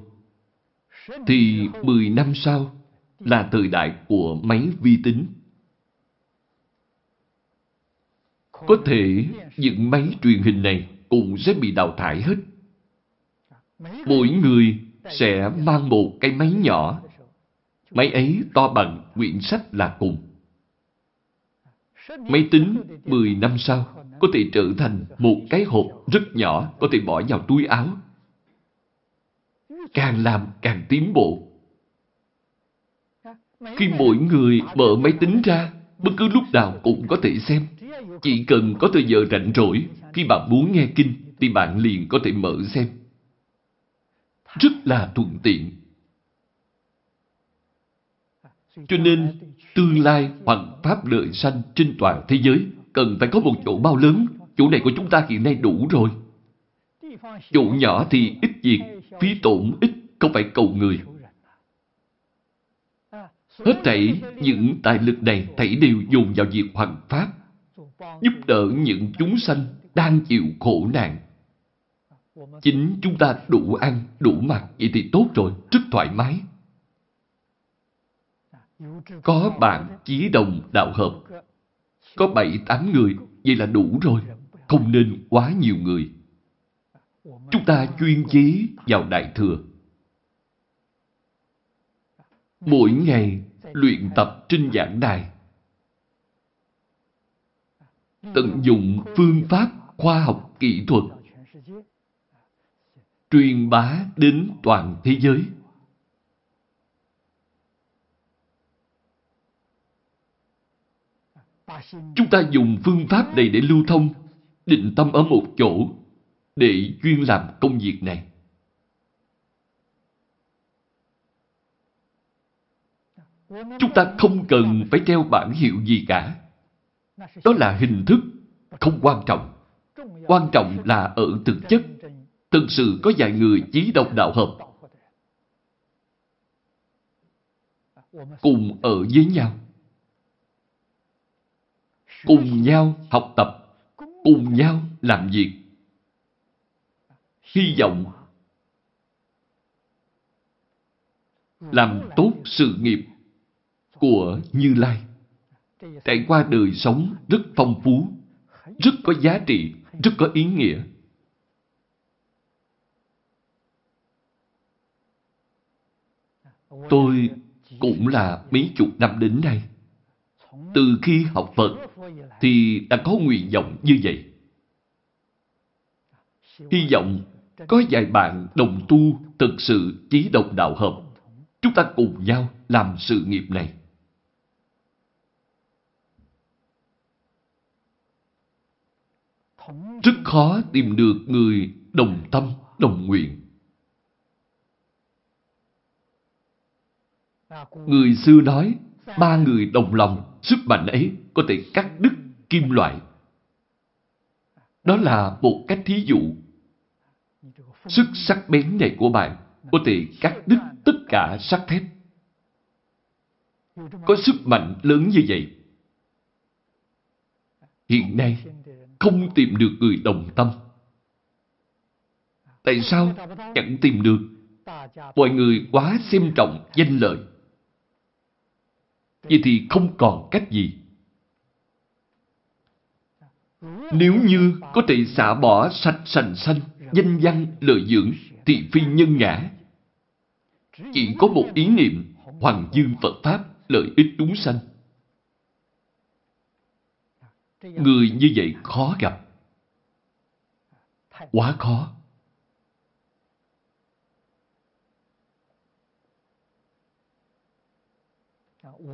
thì 10 năm sau là thời đại của máy vi tính. Có thể những máy truyền hình này cũng sẽ bị đào thải hết. Mỗi người sẽ mang một cái máy nhỏ. Máy ấy to bằng quyển sách là cùng. Máy tính 10 năm sau có thể trở thành một cái hộp rất nhỏ có thể bỏ vào túi áo. Càng làm càng tiến bộ. Khi mỗi người mở máy tính ra, bất cứ lúc nào cũng có thể xem. Chỉ cần có thời giờ rảnh rỗi, khi bạn muốn nghe kinh, thì bạn liền có thể mở xem. Rất là thuận tiện. Cho nên, tương lai hoàn pháp lợi sanh trên toàn thế giới cần phải có một chỗ bao lớn. Chỗ này của chúng ta hiện nay đủ rồi. Chỗ nhỏ thì ít việc, phí tổn ít, không phải cầu người. Hết thảy những tài lực này thảy đều dùng vào việc hoàn pháp, giúp đỡ những chúng sanh đang chịu khổ nạn. Chính chúng ta đủ ăn, đủ mặc, vậy thì tốt rồi, rất thoải mái. Có bạn chí đồng đạo hợp, có bảy tám người, vậy là đủ rồi, không nên quá nhiều người. Chúng ta chuyên chí vào Đại Thừa. Mỗi ngày luyện tập trên giảng đài. Tận dụng phương pháp khoa học kỹ thuật truyền bá đến toàn thế giới. Chúng ta dùng phương pháp này để lưu thông, định tâm ở một chỗ, để chuyên làm công việc này. Chúng ta không cần phải treo bản hiệu gì cả. Đó là hình thức không quan trọng. Quan trọng là ở thực chất, thực sự có vài người chí độc đạo hợp, cùng ở với nhau. Cùng nhau học tập, cùng nhau làm việc. Hy vọng làm tốt sự nghiệp của Như Lai. Trải qua đời sống rất phong phú, rất có giá trị, rất có ý nghĩa. Tôi cũng là mấy chục năm đến nay. Từ khi học Phật thì đã có nguyện vọng như vậy. Hy vọng có vài bạn đồng tu thực sự chí đồng đạo hợp. Chúng ta cùng nhau làm sự nghiệp này. Rất khó tìm được người đồng tâm, đồng nguyện. Người xưa nói, ba người đồng lòng, sức mạnh ấy có thể cắt đứt kim loại. Đó là một cách thí dụ. Sức sắc bén này của bạn có thể cắt đứt tất cả sắt thép. Có sức mạnh lớn như vậy. Hiện nay, không tìm được người đồng tâm. Tại sao chẳng tìm được? Mọi người quá xem trọng danh lợi. Vậy thì không còn cách gì. Nếu như có thể xả bỏ sạch sành xanh, danh văn, lợi dưỡng, thì phi nhân ngã. Chỉ có một ý niệm, hoàng dương Phật Pháp, lợi ích chúng sanh. Người như vậy khó gặp. Quá khó.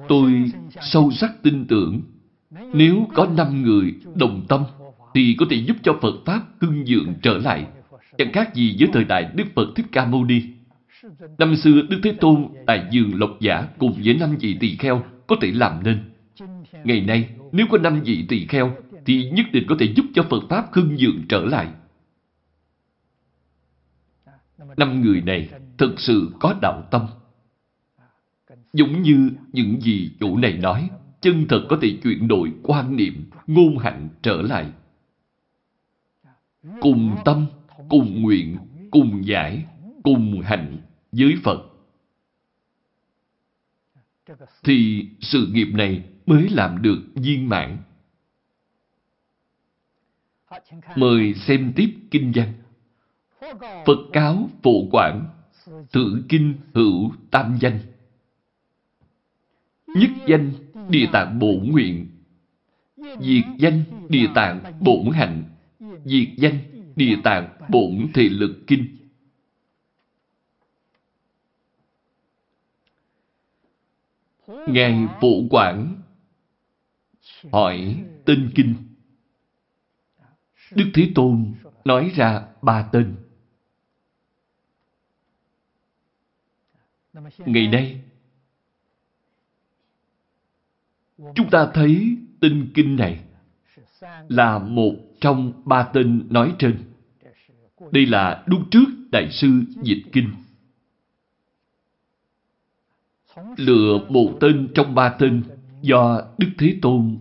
Tôi sâu sắc tin tưởng nếu có năm người đồng tâm thì có thể giúp cho Phật Pháp hưng dượng trở lại. Chẳng khác gì với thời đại Đức Phật Thích Ca Mâu Ni. Năm xưa Đức Thế Tôn tại giường Lộc Giả cùng với năm vị tỳ kheo có thể làm nên. Ngày nay, nếu có năm vị tỳ kheo thì nhất định có thể giúp cho Phật Pháp hưng dượng trở lại. Năm người này thực sự có đạo tâm. Giống như những gì chủ này nói, chân thật có thể chuyển đổi quan niệm, ngôn hạnh trở lại. Cùng tâm, cùng nguyện, cùng giải, cùng hạnh với Phật. Thì sự nghiệp này mới làm được viên mãn. Mời xem tiếp kinh văn. Phật cáo Phụ quản, tự kinh hữu tam danh. Nhất danh Địa Tạng bổ Nguyện Diệt danh Địa Tạng Bổn Hạnh Diệt danh Địa Tạng Bổn Thị Lực Kinh Ngài Phụ Quảng hỏi tên kinh. Đức Thế Tôn nói ra ba tên. Ngày nay, chúng ta thấy tên kinh này là một trong ba tên nói trên. Đây là lúc trước Đại sư Dịch Kinh. Lựa một tên trong ba tên do Đức Thế Tôn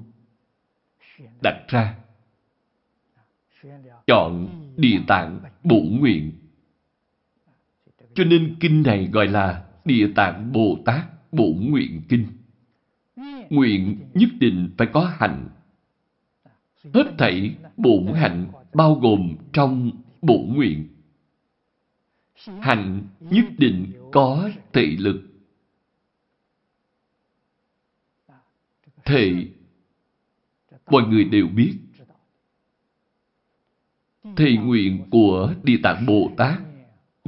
đặt ra. Chọn Địa Tạng bổ Nguyện. Cho nên kinh này gọi là Địa Tạng Bồ Tát bổ Nguyện Kinh. Nguyện nhất định phải có hạnh. Hết thảy bổn hạnh bao gồm trong bổn nguyện. Hạnh nhất định có thị lực. thị mọi người đều biết. Thề nguyện của Địa Tạng Bồ Tát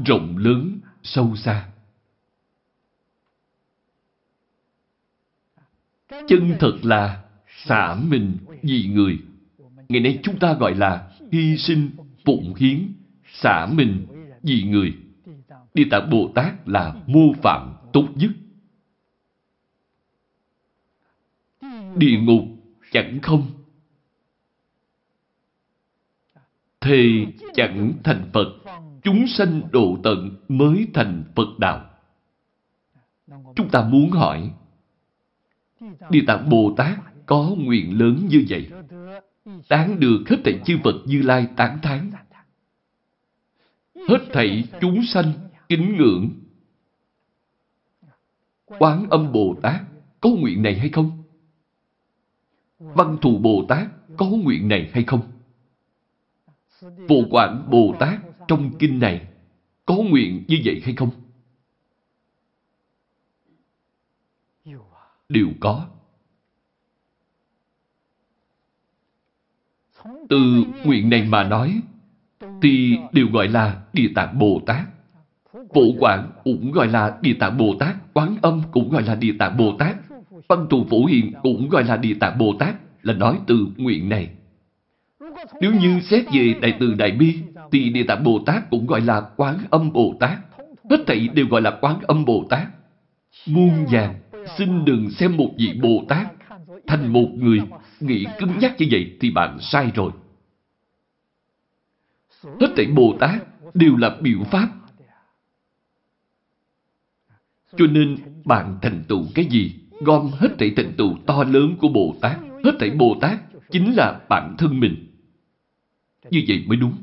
rộng lớn, sâu xa. Chân thật là xả mình vì người. Ngày nay chúng ta gọi là hy sinh, phụng hiến, xả mình vì người. Địa Tạng Bồ Tát là mô phạm tốt nhất. Địa ngục chẳng không thì chẳng thành Phật, chúng sanh độ tận mới thành Phật đạo. Chúng ta muốn hỏi, Địa Tạng Bồ Tát có nguyện lớn như vậy, đáng được hết thảy chư Phật Như Lai tán thán. Hết thảy chúng sanh kính ngưỡng. Quán âm Bồ Tát có nguyện này hay không? Văn thù Bồ Tát có nguyện này hay không? Vô quản Bồ Tát trong kinh này có nguyện như vậy hay không? Đều có. Từ nguyện này mà nói, thì đều gọi là Địa Tạng Bồ Tát. Phổ Quảng cũng gọi là Địa Tạng Bồ Tát, Quán Âm cũng gọi là Địa Tạng Bồ Tát, Văn Thù Phổ Hiền cũng gọi là Địa Tạng Bồ Tát, là nói từ nguyện này. Nếu như xét về Đại Từ Đại Bi, thì Địa Tạng Bồ Tát cũng gọi là Quán Âm Bồ Tát. Hết thảy đều gọi là Quán Âm Bồ Tát. Muôn vàng, xin đừng xem một vị Bồ Tát thành một người nghĩ cứng nhắc như vậy thì bạn sai rồi. Hết thảy Bồ Tát đều là biểu pháp. Cho nên bạn thành tựu cái gì? Gom hết thảy thành tựu to lớn của Bồ Tát. Hết thảy Bồ Tát chính là bản thân mình. Như vậy mới đúng.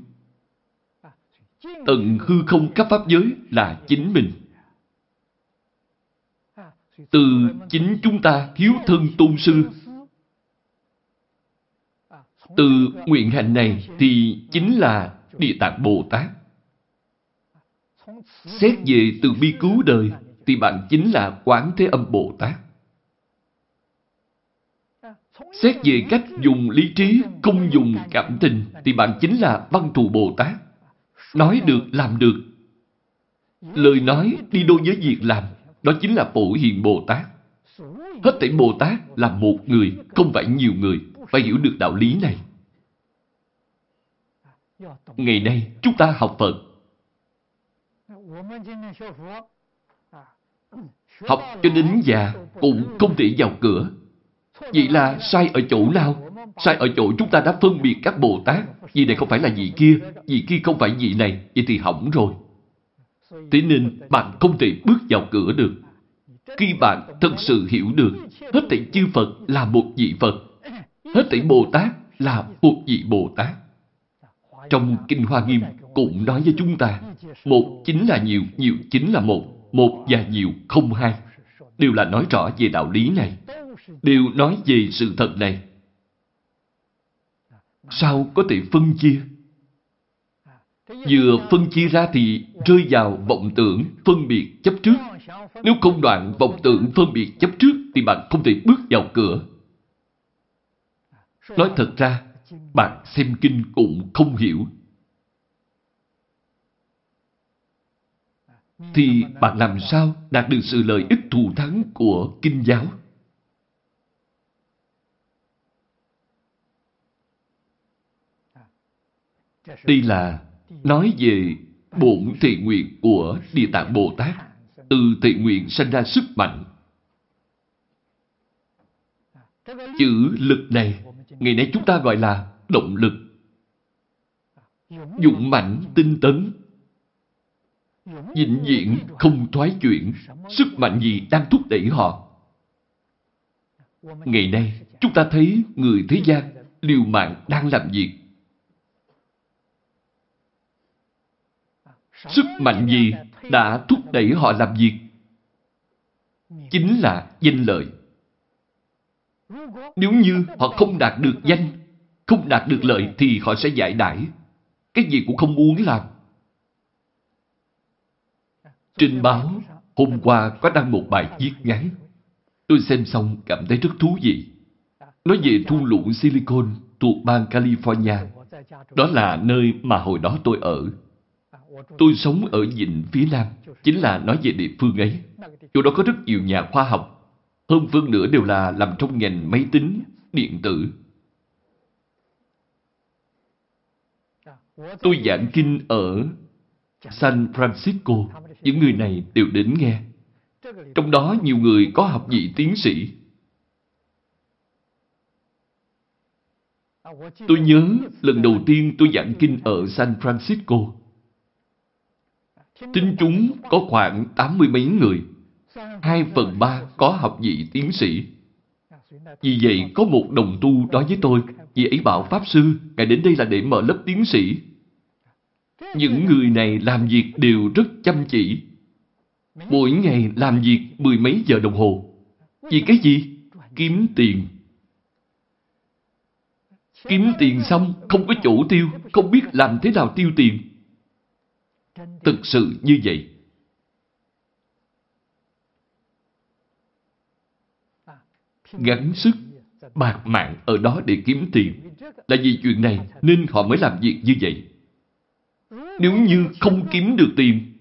Tận hư không cấp pháp giới là chính mình. Từ chính chúng ta hiếu thân tôn sư từ nguyện hành này thì chính là Địa Tạng Bồ Tát. Xét về từ bi cứu đời thì bạn chính là Quán Thế Âm Bồ Tát. Xét về cách dùng lý trí, không dùng cảm tình thì bạn chính là Văn Thù Bồ Tát. Nói được, làm được. Lời nói đi đôi với việc làm, đó chính là Phổ Hiền Bồ Tát. Hết thảy Bồ Tát là một người, không phải nhiều người. Phải hiểu được đạo lý này. Ngày nay, chúng ta học Phật. Học cho đến già cũng không thể vào cửa. Vậy là sai ở chỗ nào? Sai ở chỗ chúng ta đã phân biệt các Bồ Tát. Vị này không phải là vị kia, vị kia không phải vị này. Vậy thì hỏng rồi. Thế nên bạn không thể bước vào cửa được. Khi bạn thật sự hiểu được hết thảy chư Phật là một vị Phật, hết thảy Bồ Tát là một vị Bồ Tát. Trong Kinh Hoa Nghiêm cũng nói với chúng ta, một chính là nhiều, nhiều chính là một, một và nhiều không hai. Đều là nói rõ về đạo lý này. Đều nói về sự thật này. Sao có thể phân chia? Vừa phân chia ra thì rơi vào vọng tưởng, phân biệt, chấp trước. Nếu không đoạn vọng tưởng, phân biệt, chấp trước thì bạn không thể bước vào cửa. Nói thật ra, bạn xem kinh cũng không hiểu. Thì bạn làm sao đạt được sự lợi ích thù thắng của kinh giáo? Đây là nói về bổn thị nguyện của Địa Tạng Bồ Tát. Từ thị nguyện sanh ra sức mạnh. Chữ lực này, ngày nay chúng ta gọi là động lực. Dũng mạnh tinh tấn. Vĩnh viễn không thoái chuyển. Sức mạnh gì đang thúc đẩy họ? Ngày nay, chúng ta thấy người thế gian liều mạng đang làm việc Sức mạnh gì đã thúc đẩy họ làm việc? Chính là danh lợi. Nếu như họ không đạt được danh, không đạt được lợi thì họ sẽ giải đãi. Cái gì cũng không muốn làm. Trên báo, hôm qua có đăng một bài viết ngắn. Tôi xem xong cảm thấy rất thú vị. Nói về thung lũng Silicon thuộc bang California. Đó là nơi mà hồi đó tôi ở. Tôi sống ở vịnh phía Nam, chính là nói về địa phương ấy. Chỗ đó có rất nhiều nhà khoa học. Hơn phương nữa đều là làm trong ngành máy tính, điện tử. Tôi giảng kinh ở San Francisco. Những người này đều đến nghe. Trong đó nhiều người có học vị tiến sĩ. Tôi nhớ lần đầu tiên tôi giảng kinh ở San Francisco. Tinh chúng có khoảng tám mươi mấy người. Hai phần ba có học vị tiến sĩ. Vì vậy, có một đồng tu nói với tôi, vì ấy bảo Pháp Sư, Ngài đến đây là để mở lớp tiến sĩ. Những người này làm việc đều rất chăm chỉ. Mỗi ngày làm việc mười mấy giờ đồng hồ. Vì cái gì? Kiếm tiền. Kiếm tiền xong, không có chỗ tiêu, không biết làm thế nào tiêu tiền. Thực sự như vậy. Gắng sức, bạc mạng ở đó để kiếm tiền. Là vì chuyện này nên họ mới làm việc như vậy. Nếu như không kiếm được tiền,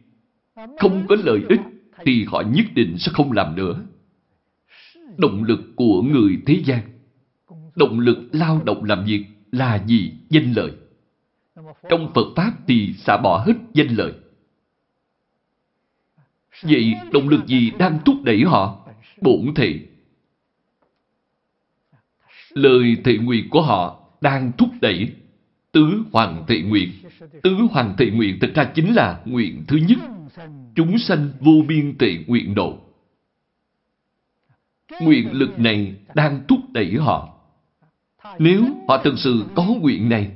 không có lợi ích, thì họ nhất định sẽ không làm nữa. Động lực của người thế gian, động lực lao động làm việc là gì? Danh lợi. Trong Phật Pháp thì xả bỏ hết danh lợi. Vậy động lực gì đang thúc đẩy họ? Bổn thể. Lời thệ nguyện của họ đang thúc đẩy tứ hoàng thệ nguyện. Tứ hoàng thệ nguyện thực ra chính là nguyện thứ nhất. Chúng sanh vô biên tệ nguyện độ. Nguyện lực này đang thúc đẩy họ. Nếu họ thực sự có nguyện này,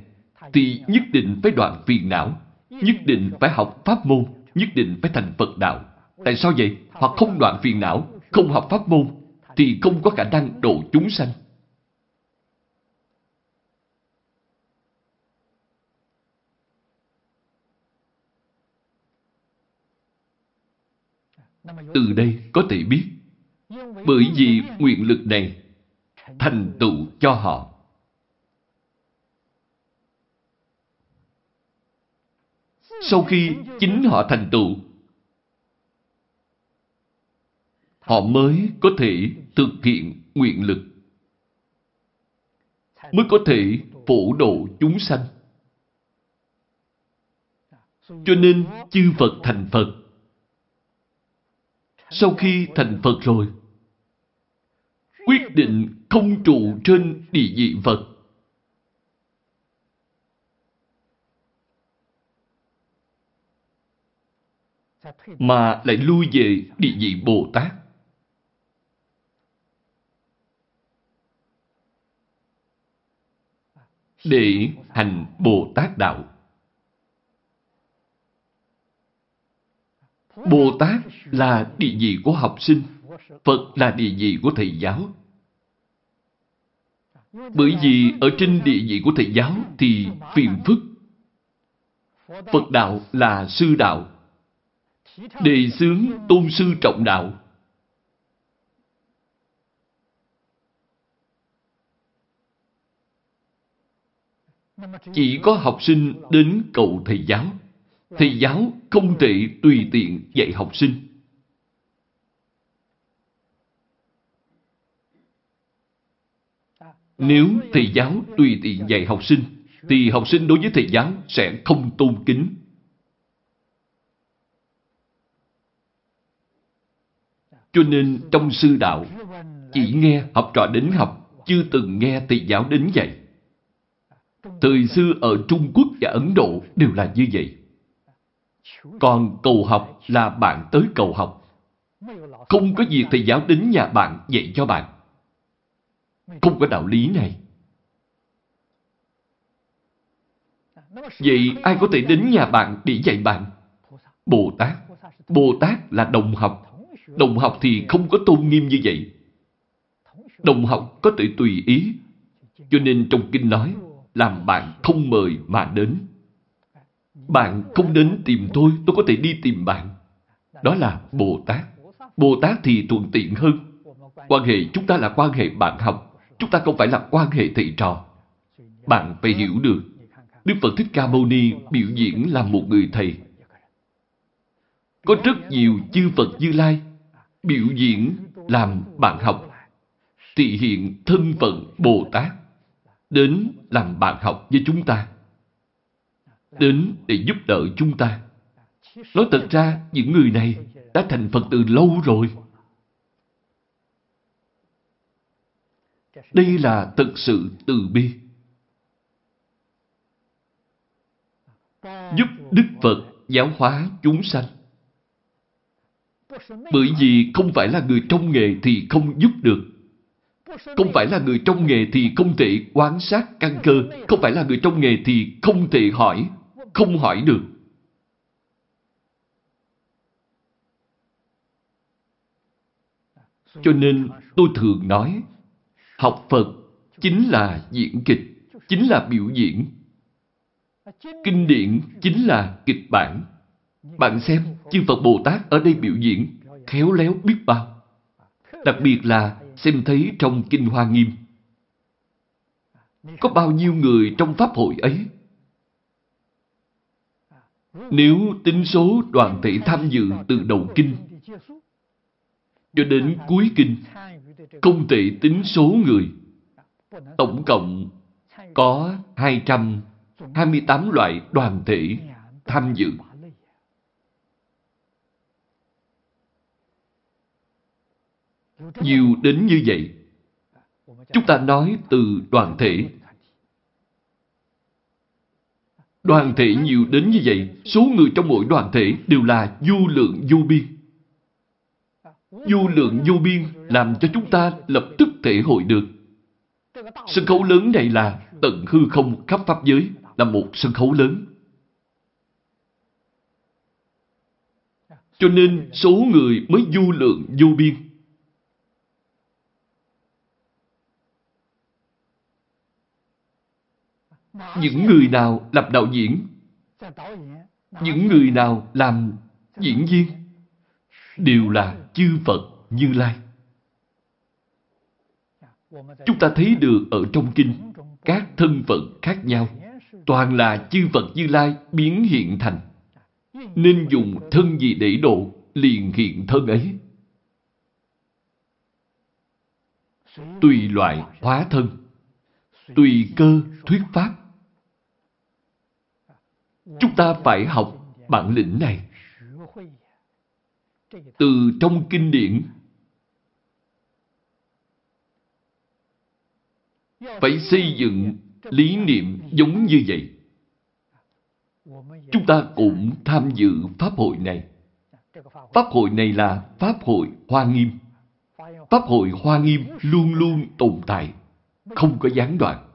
thì nhất định phải đoạn phiền não, nhất định phải học pháp môn, nhất định phải thành Phật đạo. Tại sao vậy? hoặc không đoạn phiền não, không học pháp môn, thì không có khả năng độ chúng sanh. Từ đây có thể biết, bởi vì nguyện lực này thành tựu cho họ. Sau khi chính họ thành tựu, họ mới có thể thực hiện nguyện lực, mới có thể phổ độ chúng sanh. Cho nên chư Phật thành Phật sau khi thành Phật rồi, quyết định không trụ trên địa vị Phật. Mà lại lui về địa vị Bồ Tát. Để hành Bồ Tát Đạo. Bồ Tát là địa vị của học sinh, Phật là địa vị của thầy giáo. Bởi vì ở trên địa vị của thầy giáo thì phiền phức. Phật đạo là sư đạo. Đề xướng tôn sư trọng đạo. Chỉ có học sinh đến cầu thầy giáo thầy giáo không thể tùy tiện dạy học sinh. Nếu thầy giáo tùy tiện dạy học sinh, thì học sinh đối với thầy giáo sẽ không tôn kính. Cho nên trong sư đạo, chỉ nghe học trò đến học, chưa từng nghe thầy giáo đến dạy. Thời xưa ở Trung Quốc và Ấn Độ đều là như vậy. Còn cầu học là bạn tới cầu học. Không có việc thầy giáo đến nhà bạn dạy cho bạn. Không có đạo lý này. Vậy ai có thể đến nhà bạn để dạy bạn? Bồ Tát. Bồ Tát là đồng học. Đồng học thì không có tôn nghiêm như vậy. Đồng học có thể tùy ý. Cho nên trong kinh nói, làm bạn không mời mà đến. Bạn không đến tìm tôi, tôi có thể đi tìm bạn. Đó là Bồ Tát. Bồ Tát thì thuận tiện hơn. Quan hệ chúng ta là quan hệ bạn học. Chúng ta không phải là quan hệ thầy trò. Bạn phải hiểu được. Đức Phật Thích Ca Mâu Ni biểu diễn là một người thầy. Có rất nhiều chư Phật Như Lai biểu diễn làm bạn học, thị hiện thân phận Bồ Tát, đến làm bạn học với chúng ta, đến để giúp đỡ chúng ta. Nói thật ra, những người này đã thành Phật từ lâu rồi. Đây là thực sự từ bi. Giúp Đức Phật giáo hóa chúng sanh. Bởi vì không phải là người trong nghề thì không giúp được. Không phải là người trong nghề thì không thể quan sát căn cơ. Không phải là người trong nghề thì không thể hỏi. Không hỏi được. Cho nên tôi thường nói, học Phật chính là diễn kịch, chính là biểu diễn. Kinh điển chính là kịch bản. Bạn xem, chư Phật Bồ Tát ở đây biểu diễn, khéo léo biết bao. Đặc biệt là xem thấy trong Kinh Hoa Nghiêm. Có bao nhiêu người trong Pháp hội ấy? Nếu tính số đoàn thể tham dự từ đầu kinh cho đến cuối kinh, không thể tính số người. Tổng cộng có 228 loại đoàn thể tham dự. Nhiều đến như vậy. Chúng ta nói từ đoàn thể. Đoàn thể nhiều đến như vậy, số người trong mỗi đoàn thể đều là du lượng du biên. Du lượng du biên làm cho chúng ta lập tức thể hội được. Sân khấu lớn này là tận hư không khắp Pháp giới, là một sân khấu lớn. Cho nên số người mới du lượng du biên. Những người nào làm đạo diễn, những người nào làm diễn viên, đều là chư Phật Như Lai. Chúng ta thấy được ở trong kinh, các thân phận khác nhau, toàn là chư Phật Như Lai biến hiện thành. Nên dùng thân gì để độ, liền hiện thân ấy. Tùy loại hóa thân, tùy cơ thuyết pháp. Chúng ta phải học bản lĩnh này từ trong kinh điển phải xây dựng lý niệm giống như vậy. Chúng ta cũng tham dự Pháp hội này. Pháp hội này là Pháp hội Hoa Nghiêm. Pháp hội Hoa Nghiêm luôn luôn tồn tại, không có gián đoạn.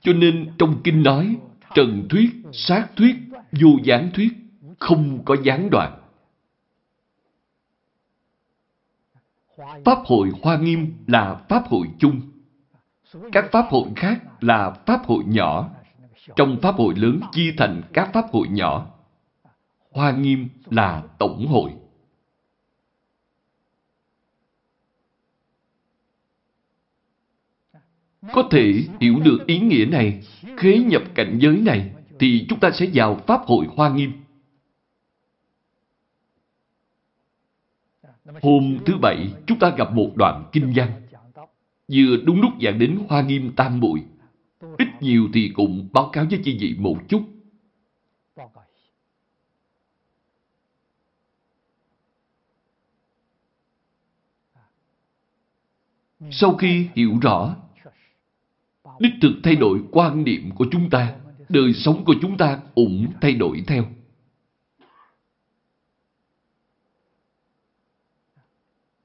Cho nên trong kinh nói, trần thuyết, sát thuyết, vô gián thuyết không có gián đoạn. Pháp hội Hoa Nghiêm là Pháp hội chung. Các Pháp hội khác là Pháp hội nhỏ. Trong Pháp hội lớn chia thành các Pháp hội nhỏ. Hoa Nghiêm là Tổng hội. Có thể hiểu được ý nghĩa này, khế nhập cảnh giới này, thì chúng ta sẽ vào Pháp hội Hoa Nghiêm. Hôm thứ Bảy, chúng ta gặp một đoạn kinh văn. Vừa đúng lúc giảng đến Hoa Nghiêm Tam Bụi. Ít nhiều thì cũng báo cáo với chi vị một chút. Sau khi hiểu rõ, đích thực thay đổi quan niệm của chúng ta, đời sống của chúng ta cũng thay đổi theo.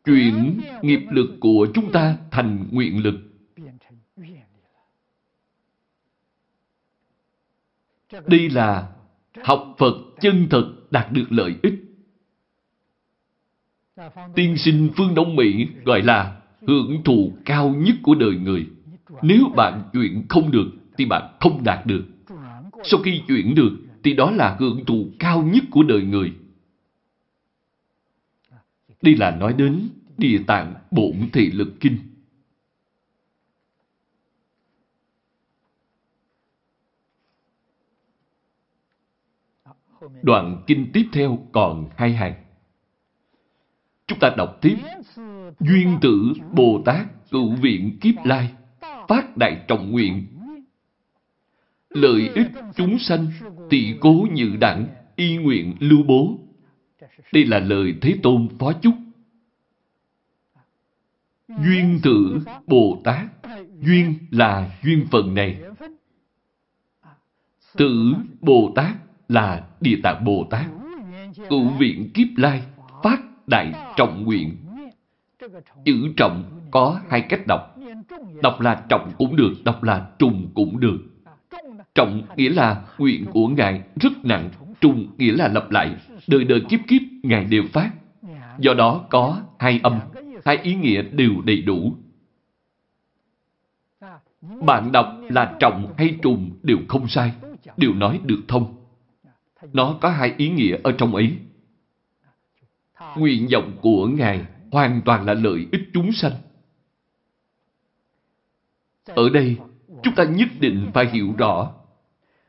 chuyển nghiệp lực của chúng ta thành nguyện lực. Đây là học Phật chân thật đạt được lợi ích. Tiên sinh phương Đông Mỹ gọi là hưởng thụ cao nhất của đời người. Nếu bạn chuyển không được thì bạn không đạt được. Sau khi chuyển được thì đó là hưởng thụ cao nhất của đời người. Đây là nói đến Địa Tạng Bổn Thị Lực Kinh. Đoạn kinh tiếp theo còn hai hàng. Chúng ta đọc tiếp. Duyên tử Bồ Tát cựu viện kiếp lai, phát đại trọng nguyện. Lợi ích chúng sanh, tỷ cố nhự đẳng, y nguyện lưu bố. Đây là lời Thế Tôn phó chúc Duyên tử Bồ Tát Duyên là duyên phần này Tử Bồ Tát là Địa Tạng Bồ Tát. Cụ viện kiếp lai phát đại trọng nguyện. Chữ trọng có hai cách đọc. Đọc là trọng cũng được, đọc là trùng cũng được. Trọng nghĩa là nguyện của Ngài rất nặng, trùng nghĩa là lặp lại, đời đời kiếp kiếp Ngài đều phát. Do đó có hai âm, hai ý nghĩa đều đầy đủ. Bạn đọc là trọng hay trùng đều không sai, đều nói được thông. Nó có hai ý nghĩa ở trong ấy. Nguyện vọng của Ngài hoàn toàn là lợi ích chúng sanh. Ở đây, chúng ta nhất định phải hiểu rõ.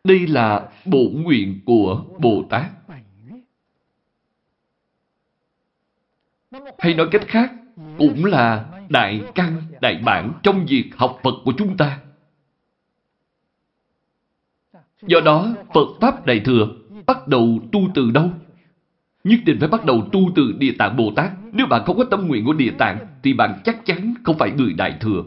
Đây là bổ nguyện của Bồ Tát. Hay nói cách khác, cũng là đại căn, đại bản trong việc học Phật của chúng ta. Do đó, Phật Pháp Đại Thừa bắt đầu tu từ đâu? Nhất định phải bắt đầu tu từ Địa Tạng Bồ Tát. Nếu bạn không có tâm nguyện của Địa Tạng, thì bạn chắc chắn không phải người Đại Thừa.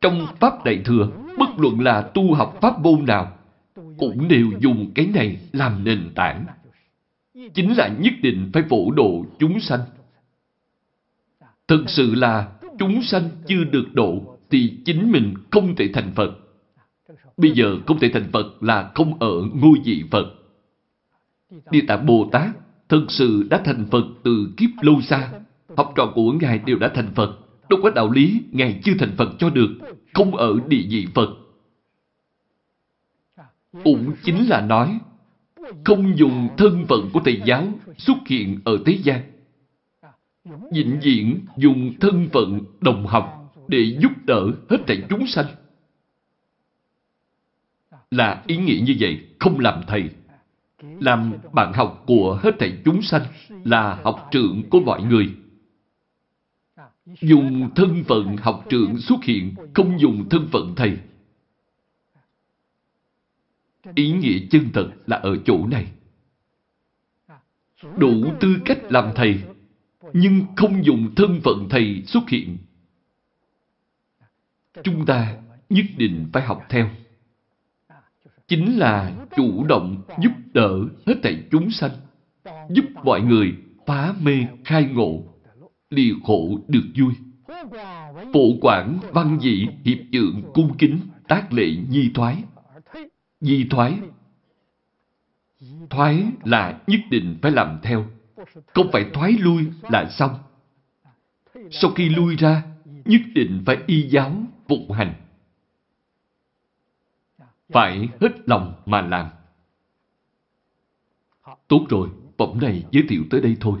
Trong Pháp Đại Thừa, bất luận là tu học Pháp môn nào, cũng đều dùng cái này làm nền tảng. Chính là nhất định phải phổ độ chúng sanh. Thực sự là chúng sanh chưa được độ, thì chính mình không thể thành Phật. Bây giờ không thể thành Phật là không ở ngôi vị Phật. Địa Tạng Bồ Tát thực sự đã thành Phật từ kiếp lâu xa. Học trò của Ngài đều đã thành Phật. Đâu có đạo lý Ngài chưa thành Phật cho được, không ở địa vị Phật. Cũng chính là nói, không dùng thân phận của Thầy giáo xuất hiện ở thế gian. Vĩnh viễn dùng thân phận đồng học để giúp đỡ hết thảy chúng sanh. Là ý nghĩa như vậy, không làm thầy. Làm bạn học của hết thảy chúng sanh là học trưởng của mọi người. Dùng thân phận học trưởng xuất hiện, không dùng thân phận thầy. Ý nghĩa chân thật là ở chỗ này. Đủ tư cách làm thầy, nhưng không dùng thân phận thầy xuất hiện. Chúng ta nhất định phải học theo. Chính là chủ động giúp đỡ hết thảy chúng sanh, giúp mọi người phá mê khai ngộ, lìa khổ được vui. Phổ quản văn dị hiệp trượng cung kính tác lệ nhi thoái nhi thoái. Thoái là nhất định phải làm theo. Không phải thoái lui là xong. Sau khi lui ra, nhất định phải y giáo, phục hành. Phải hết lòng mà làm. Tốt rồi, phẩm này giới thiệu tới đây thôi.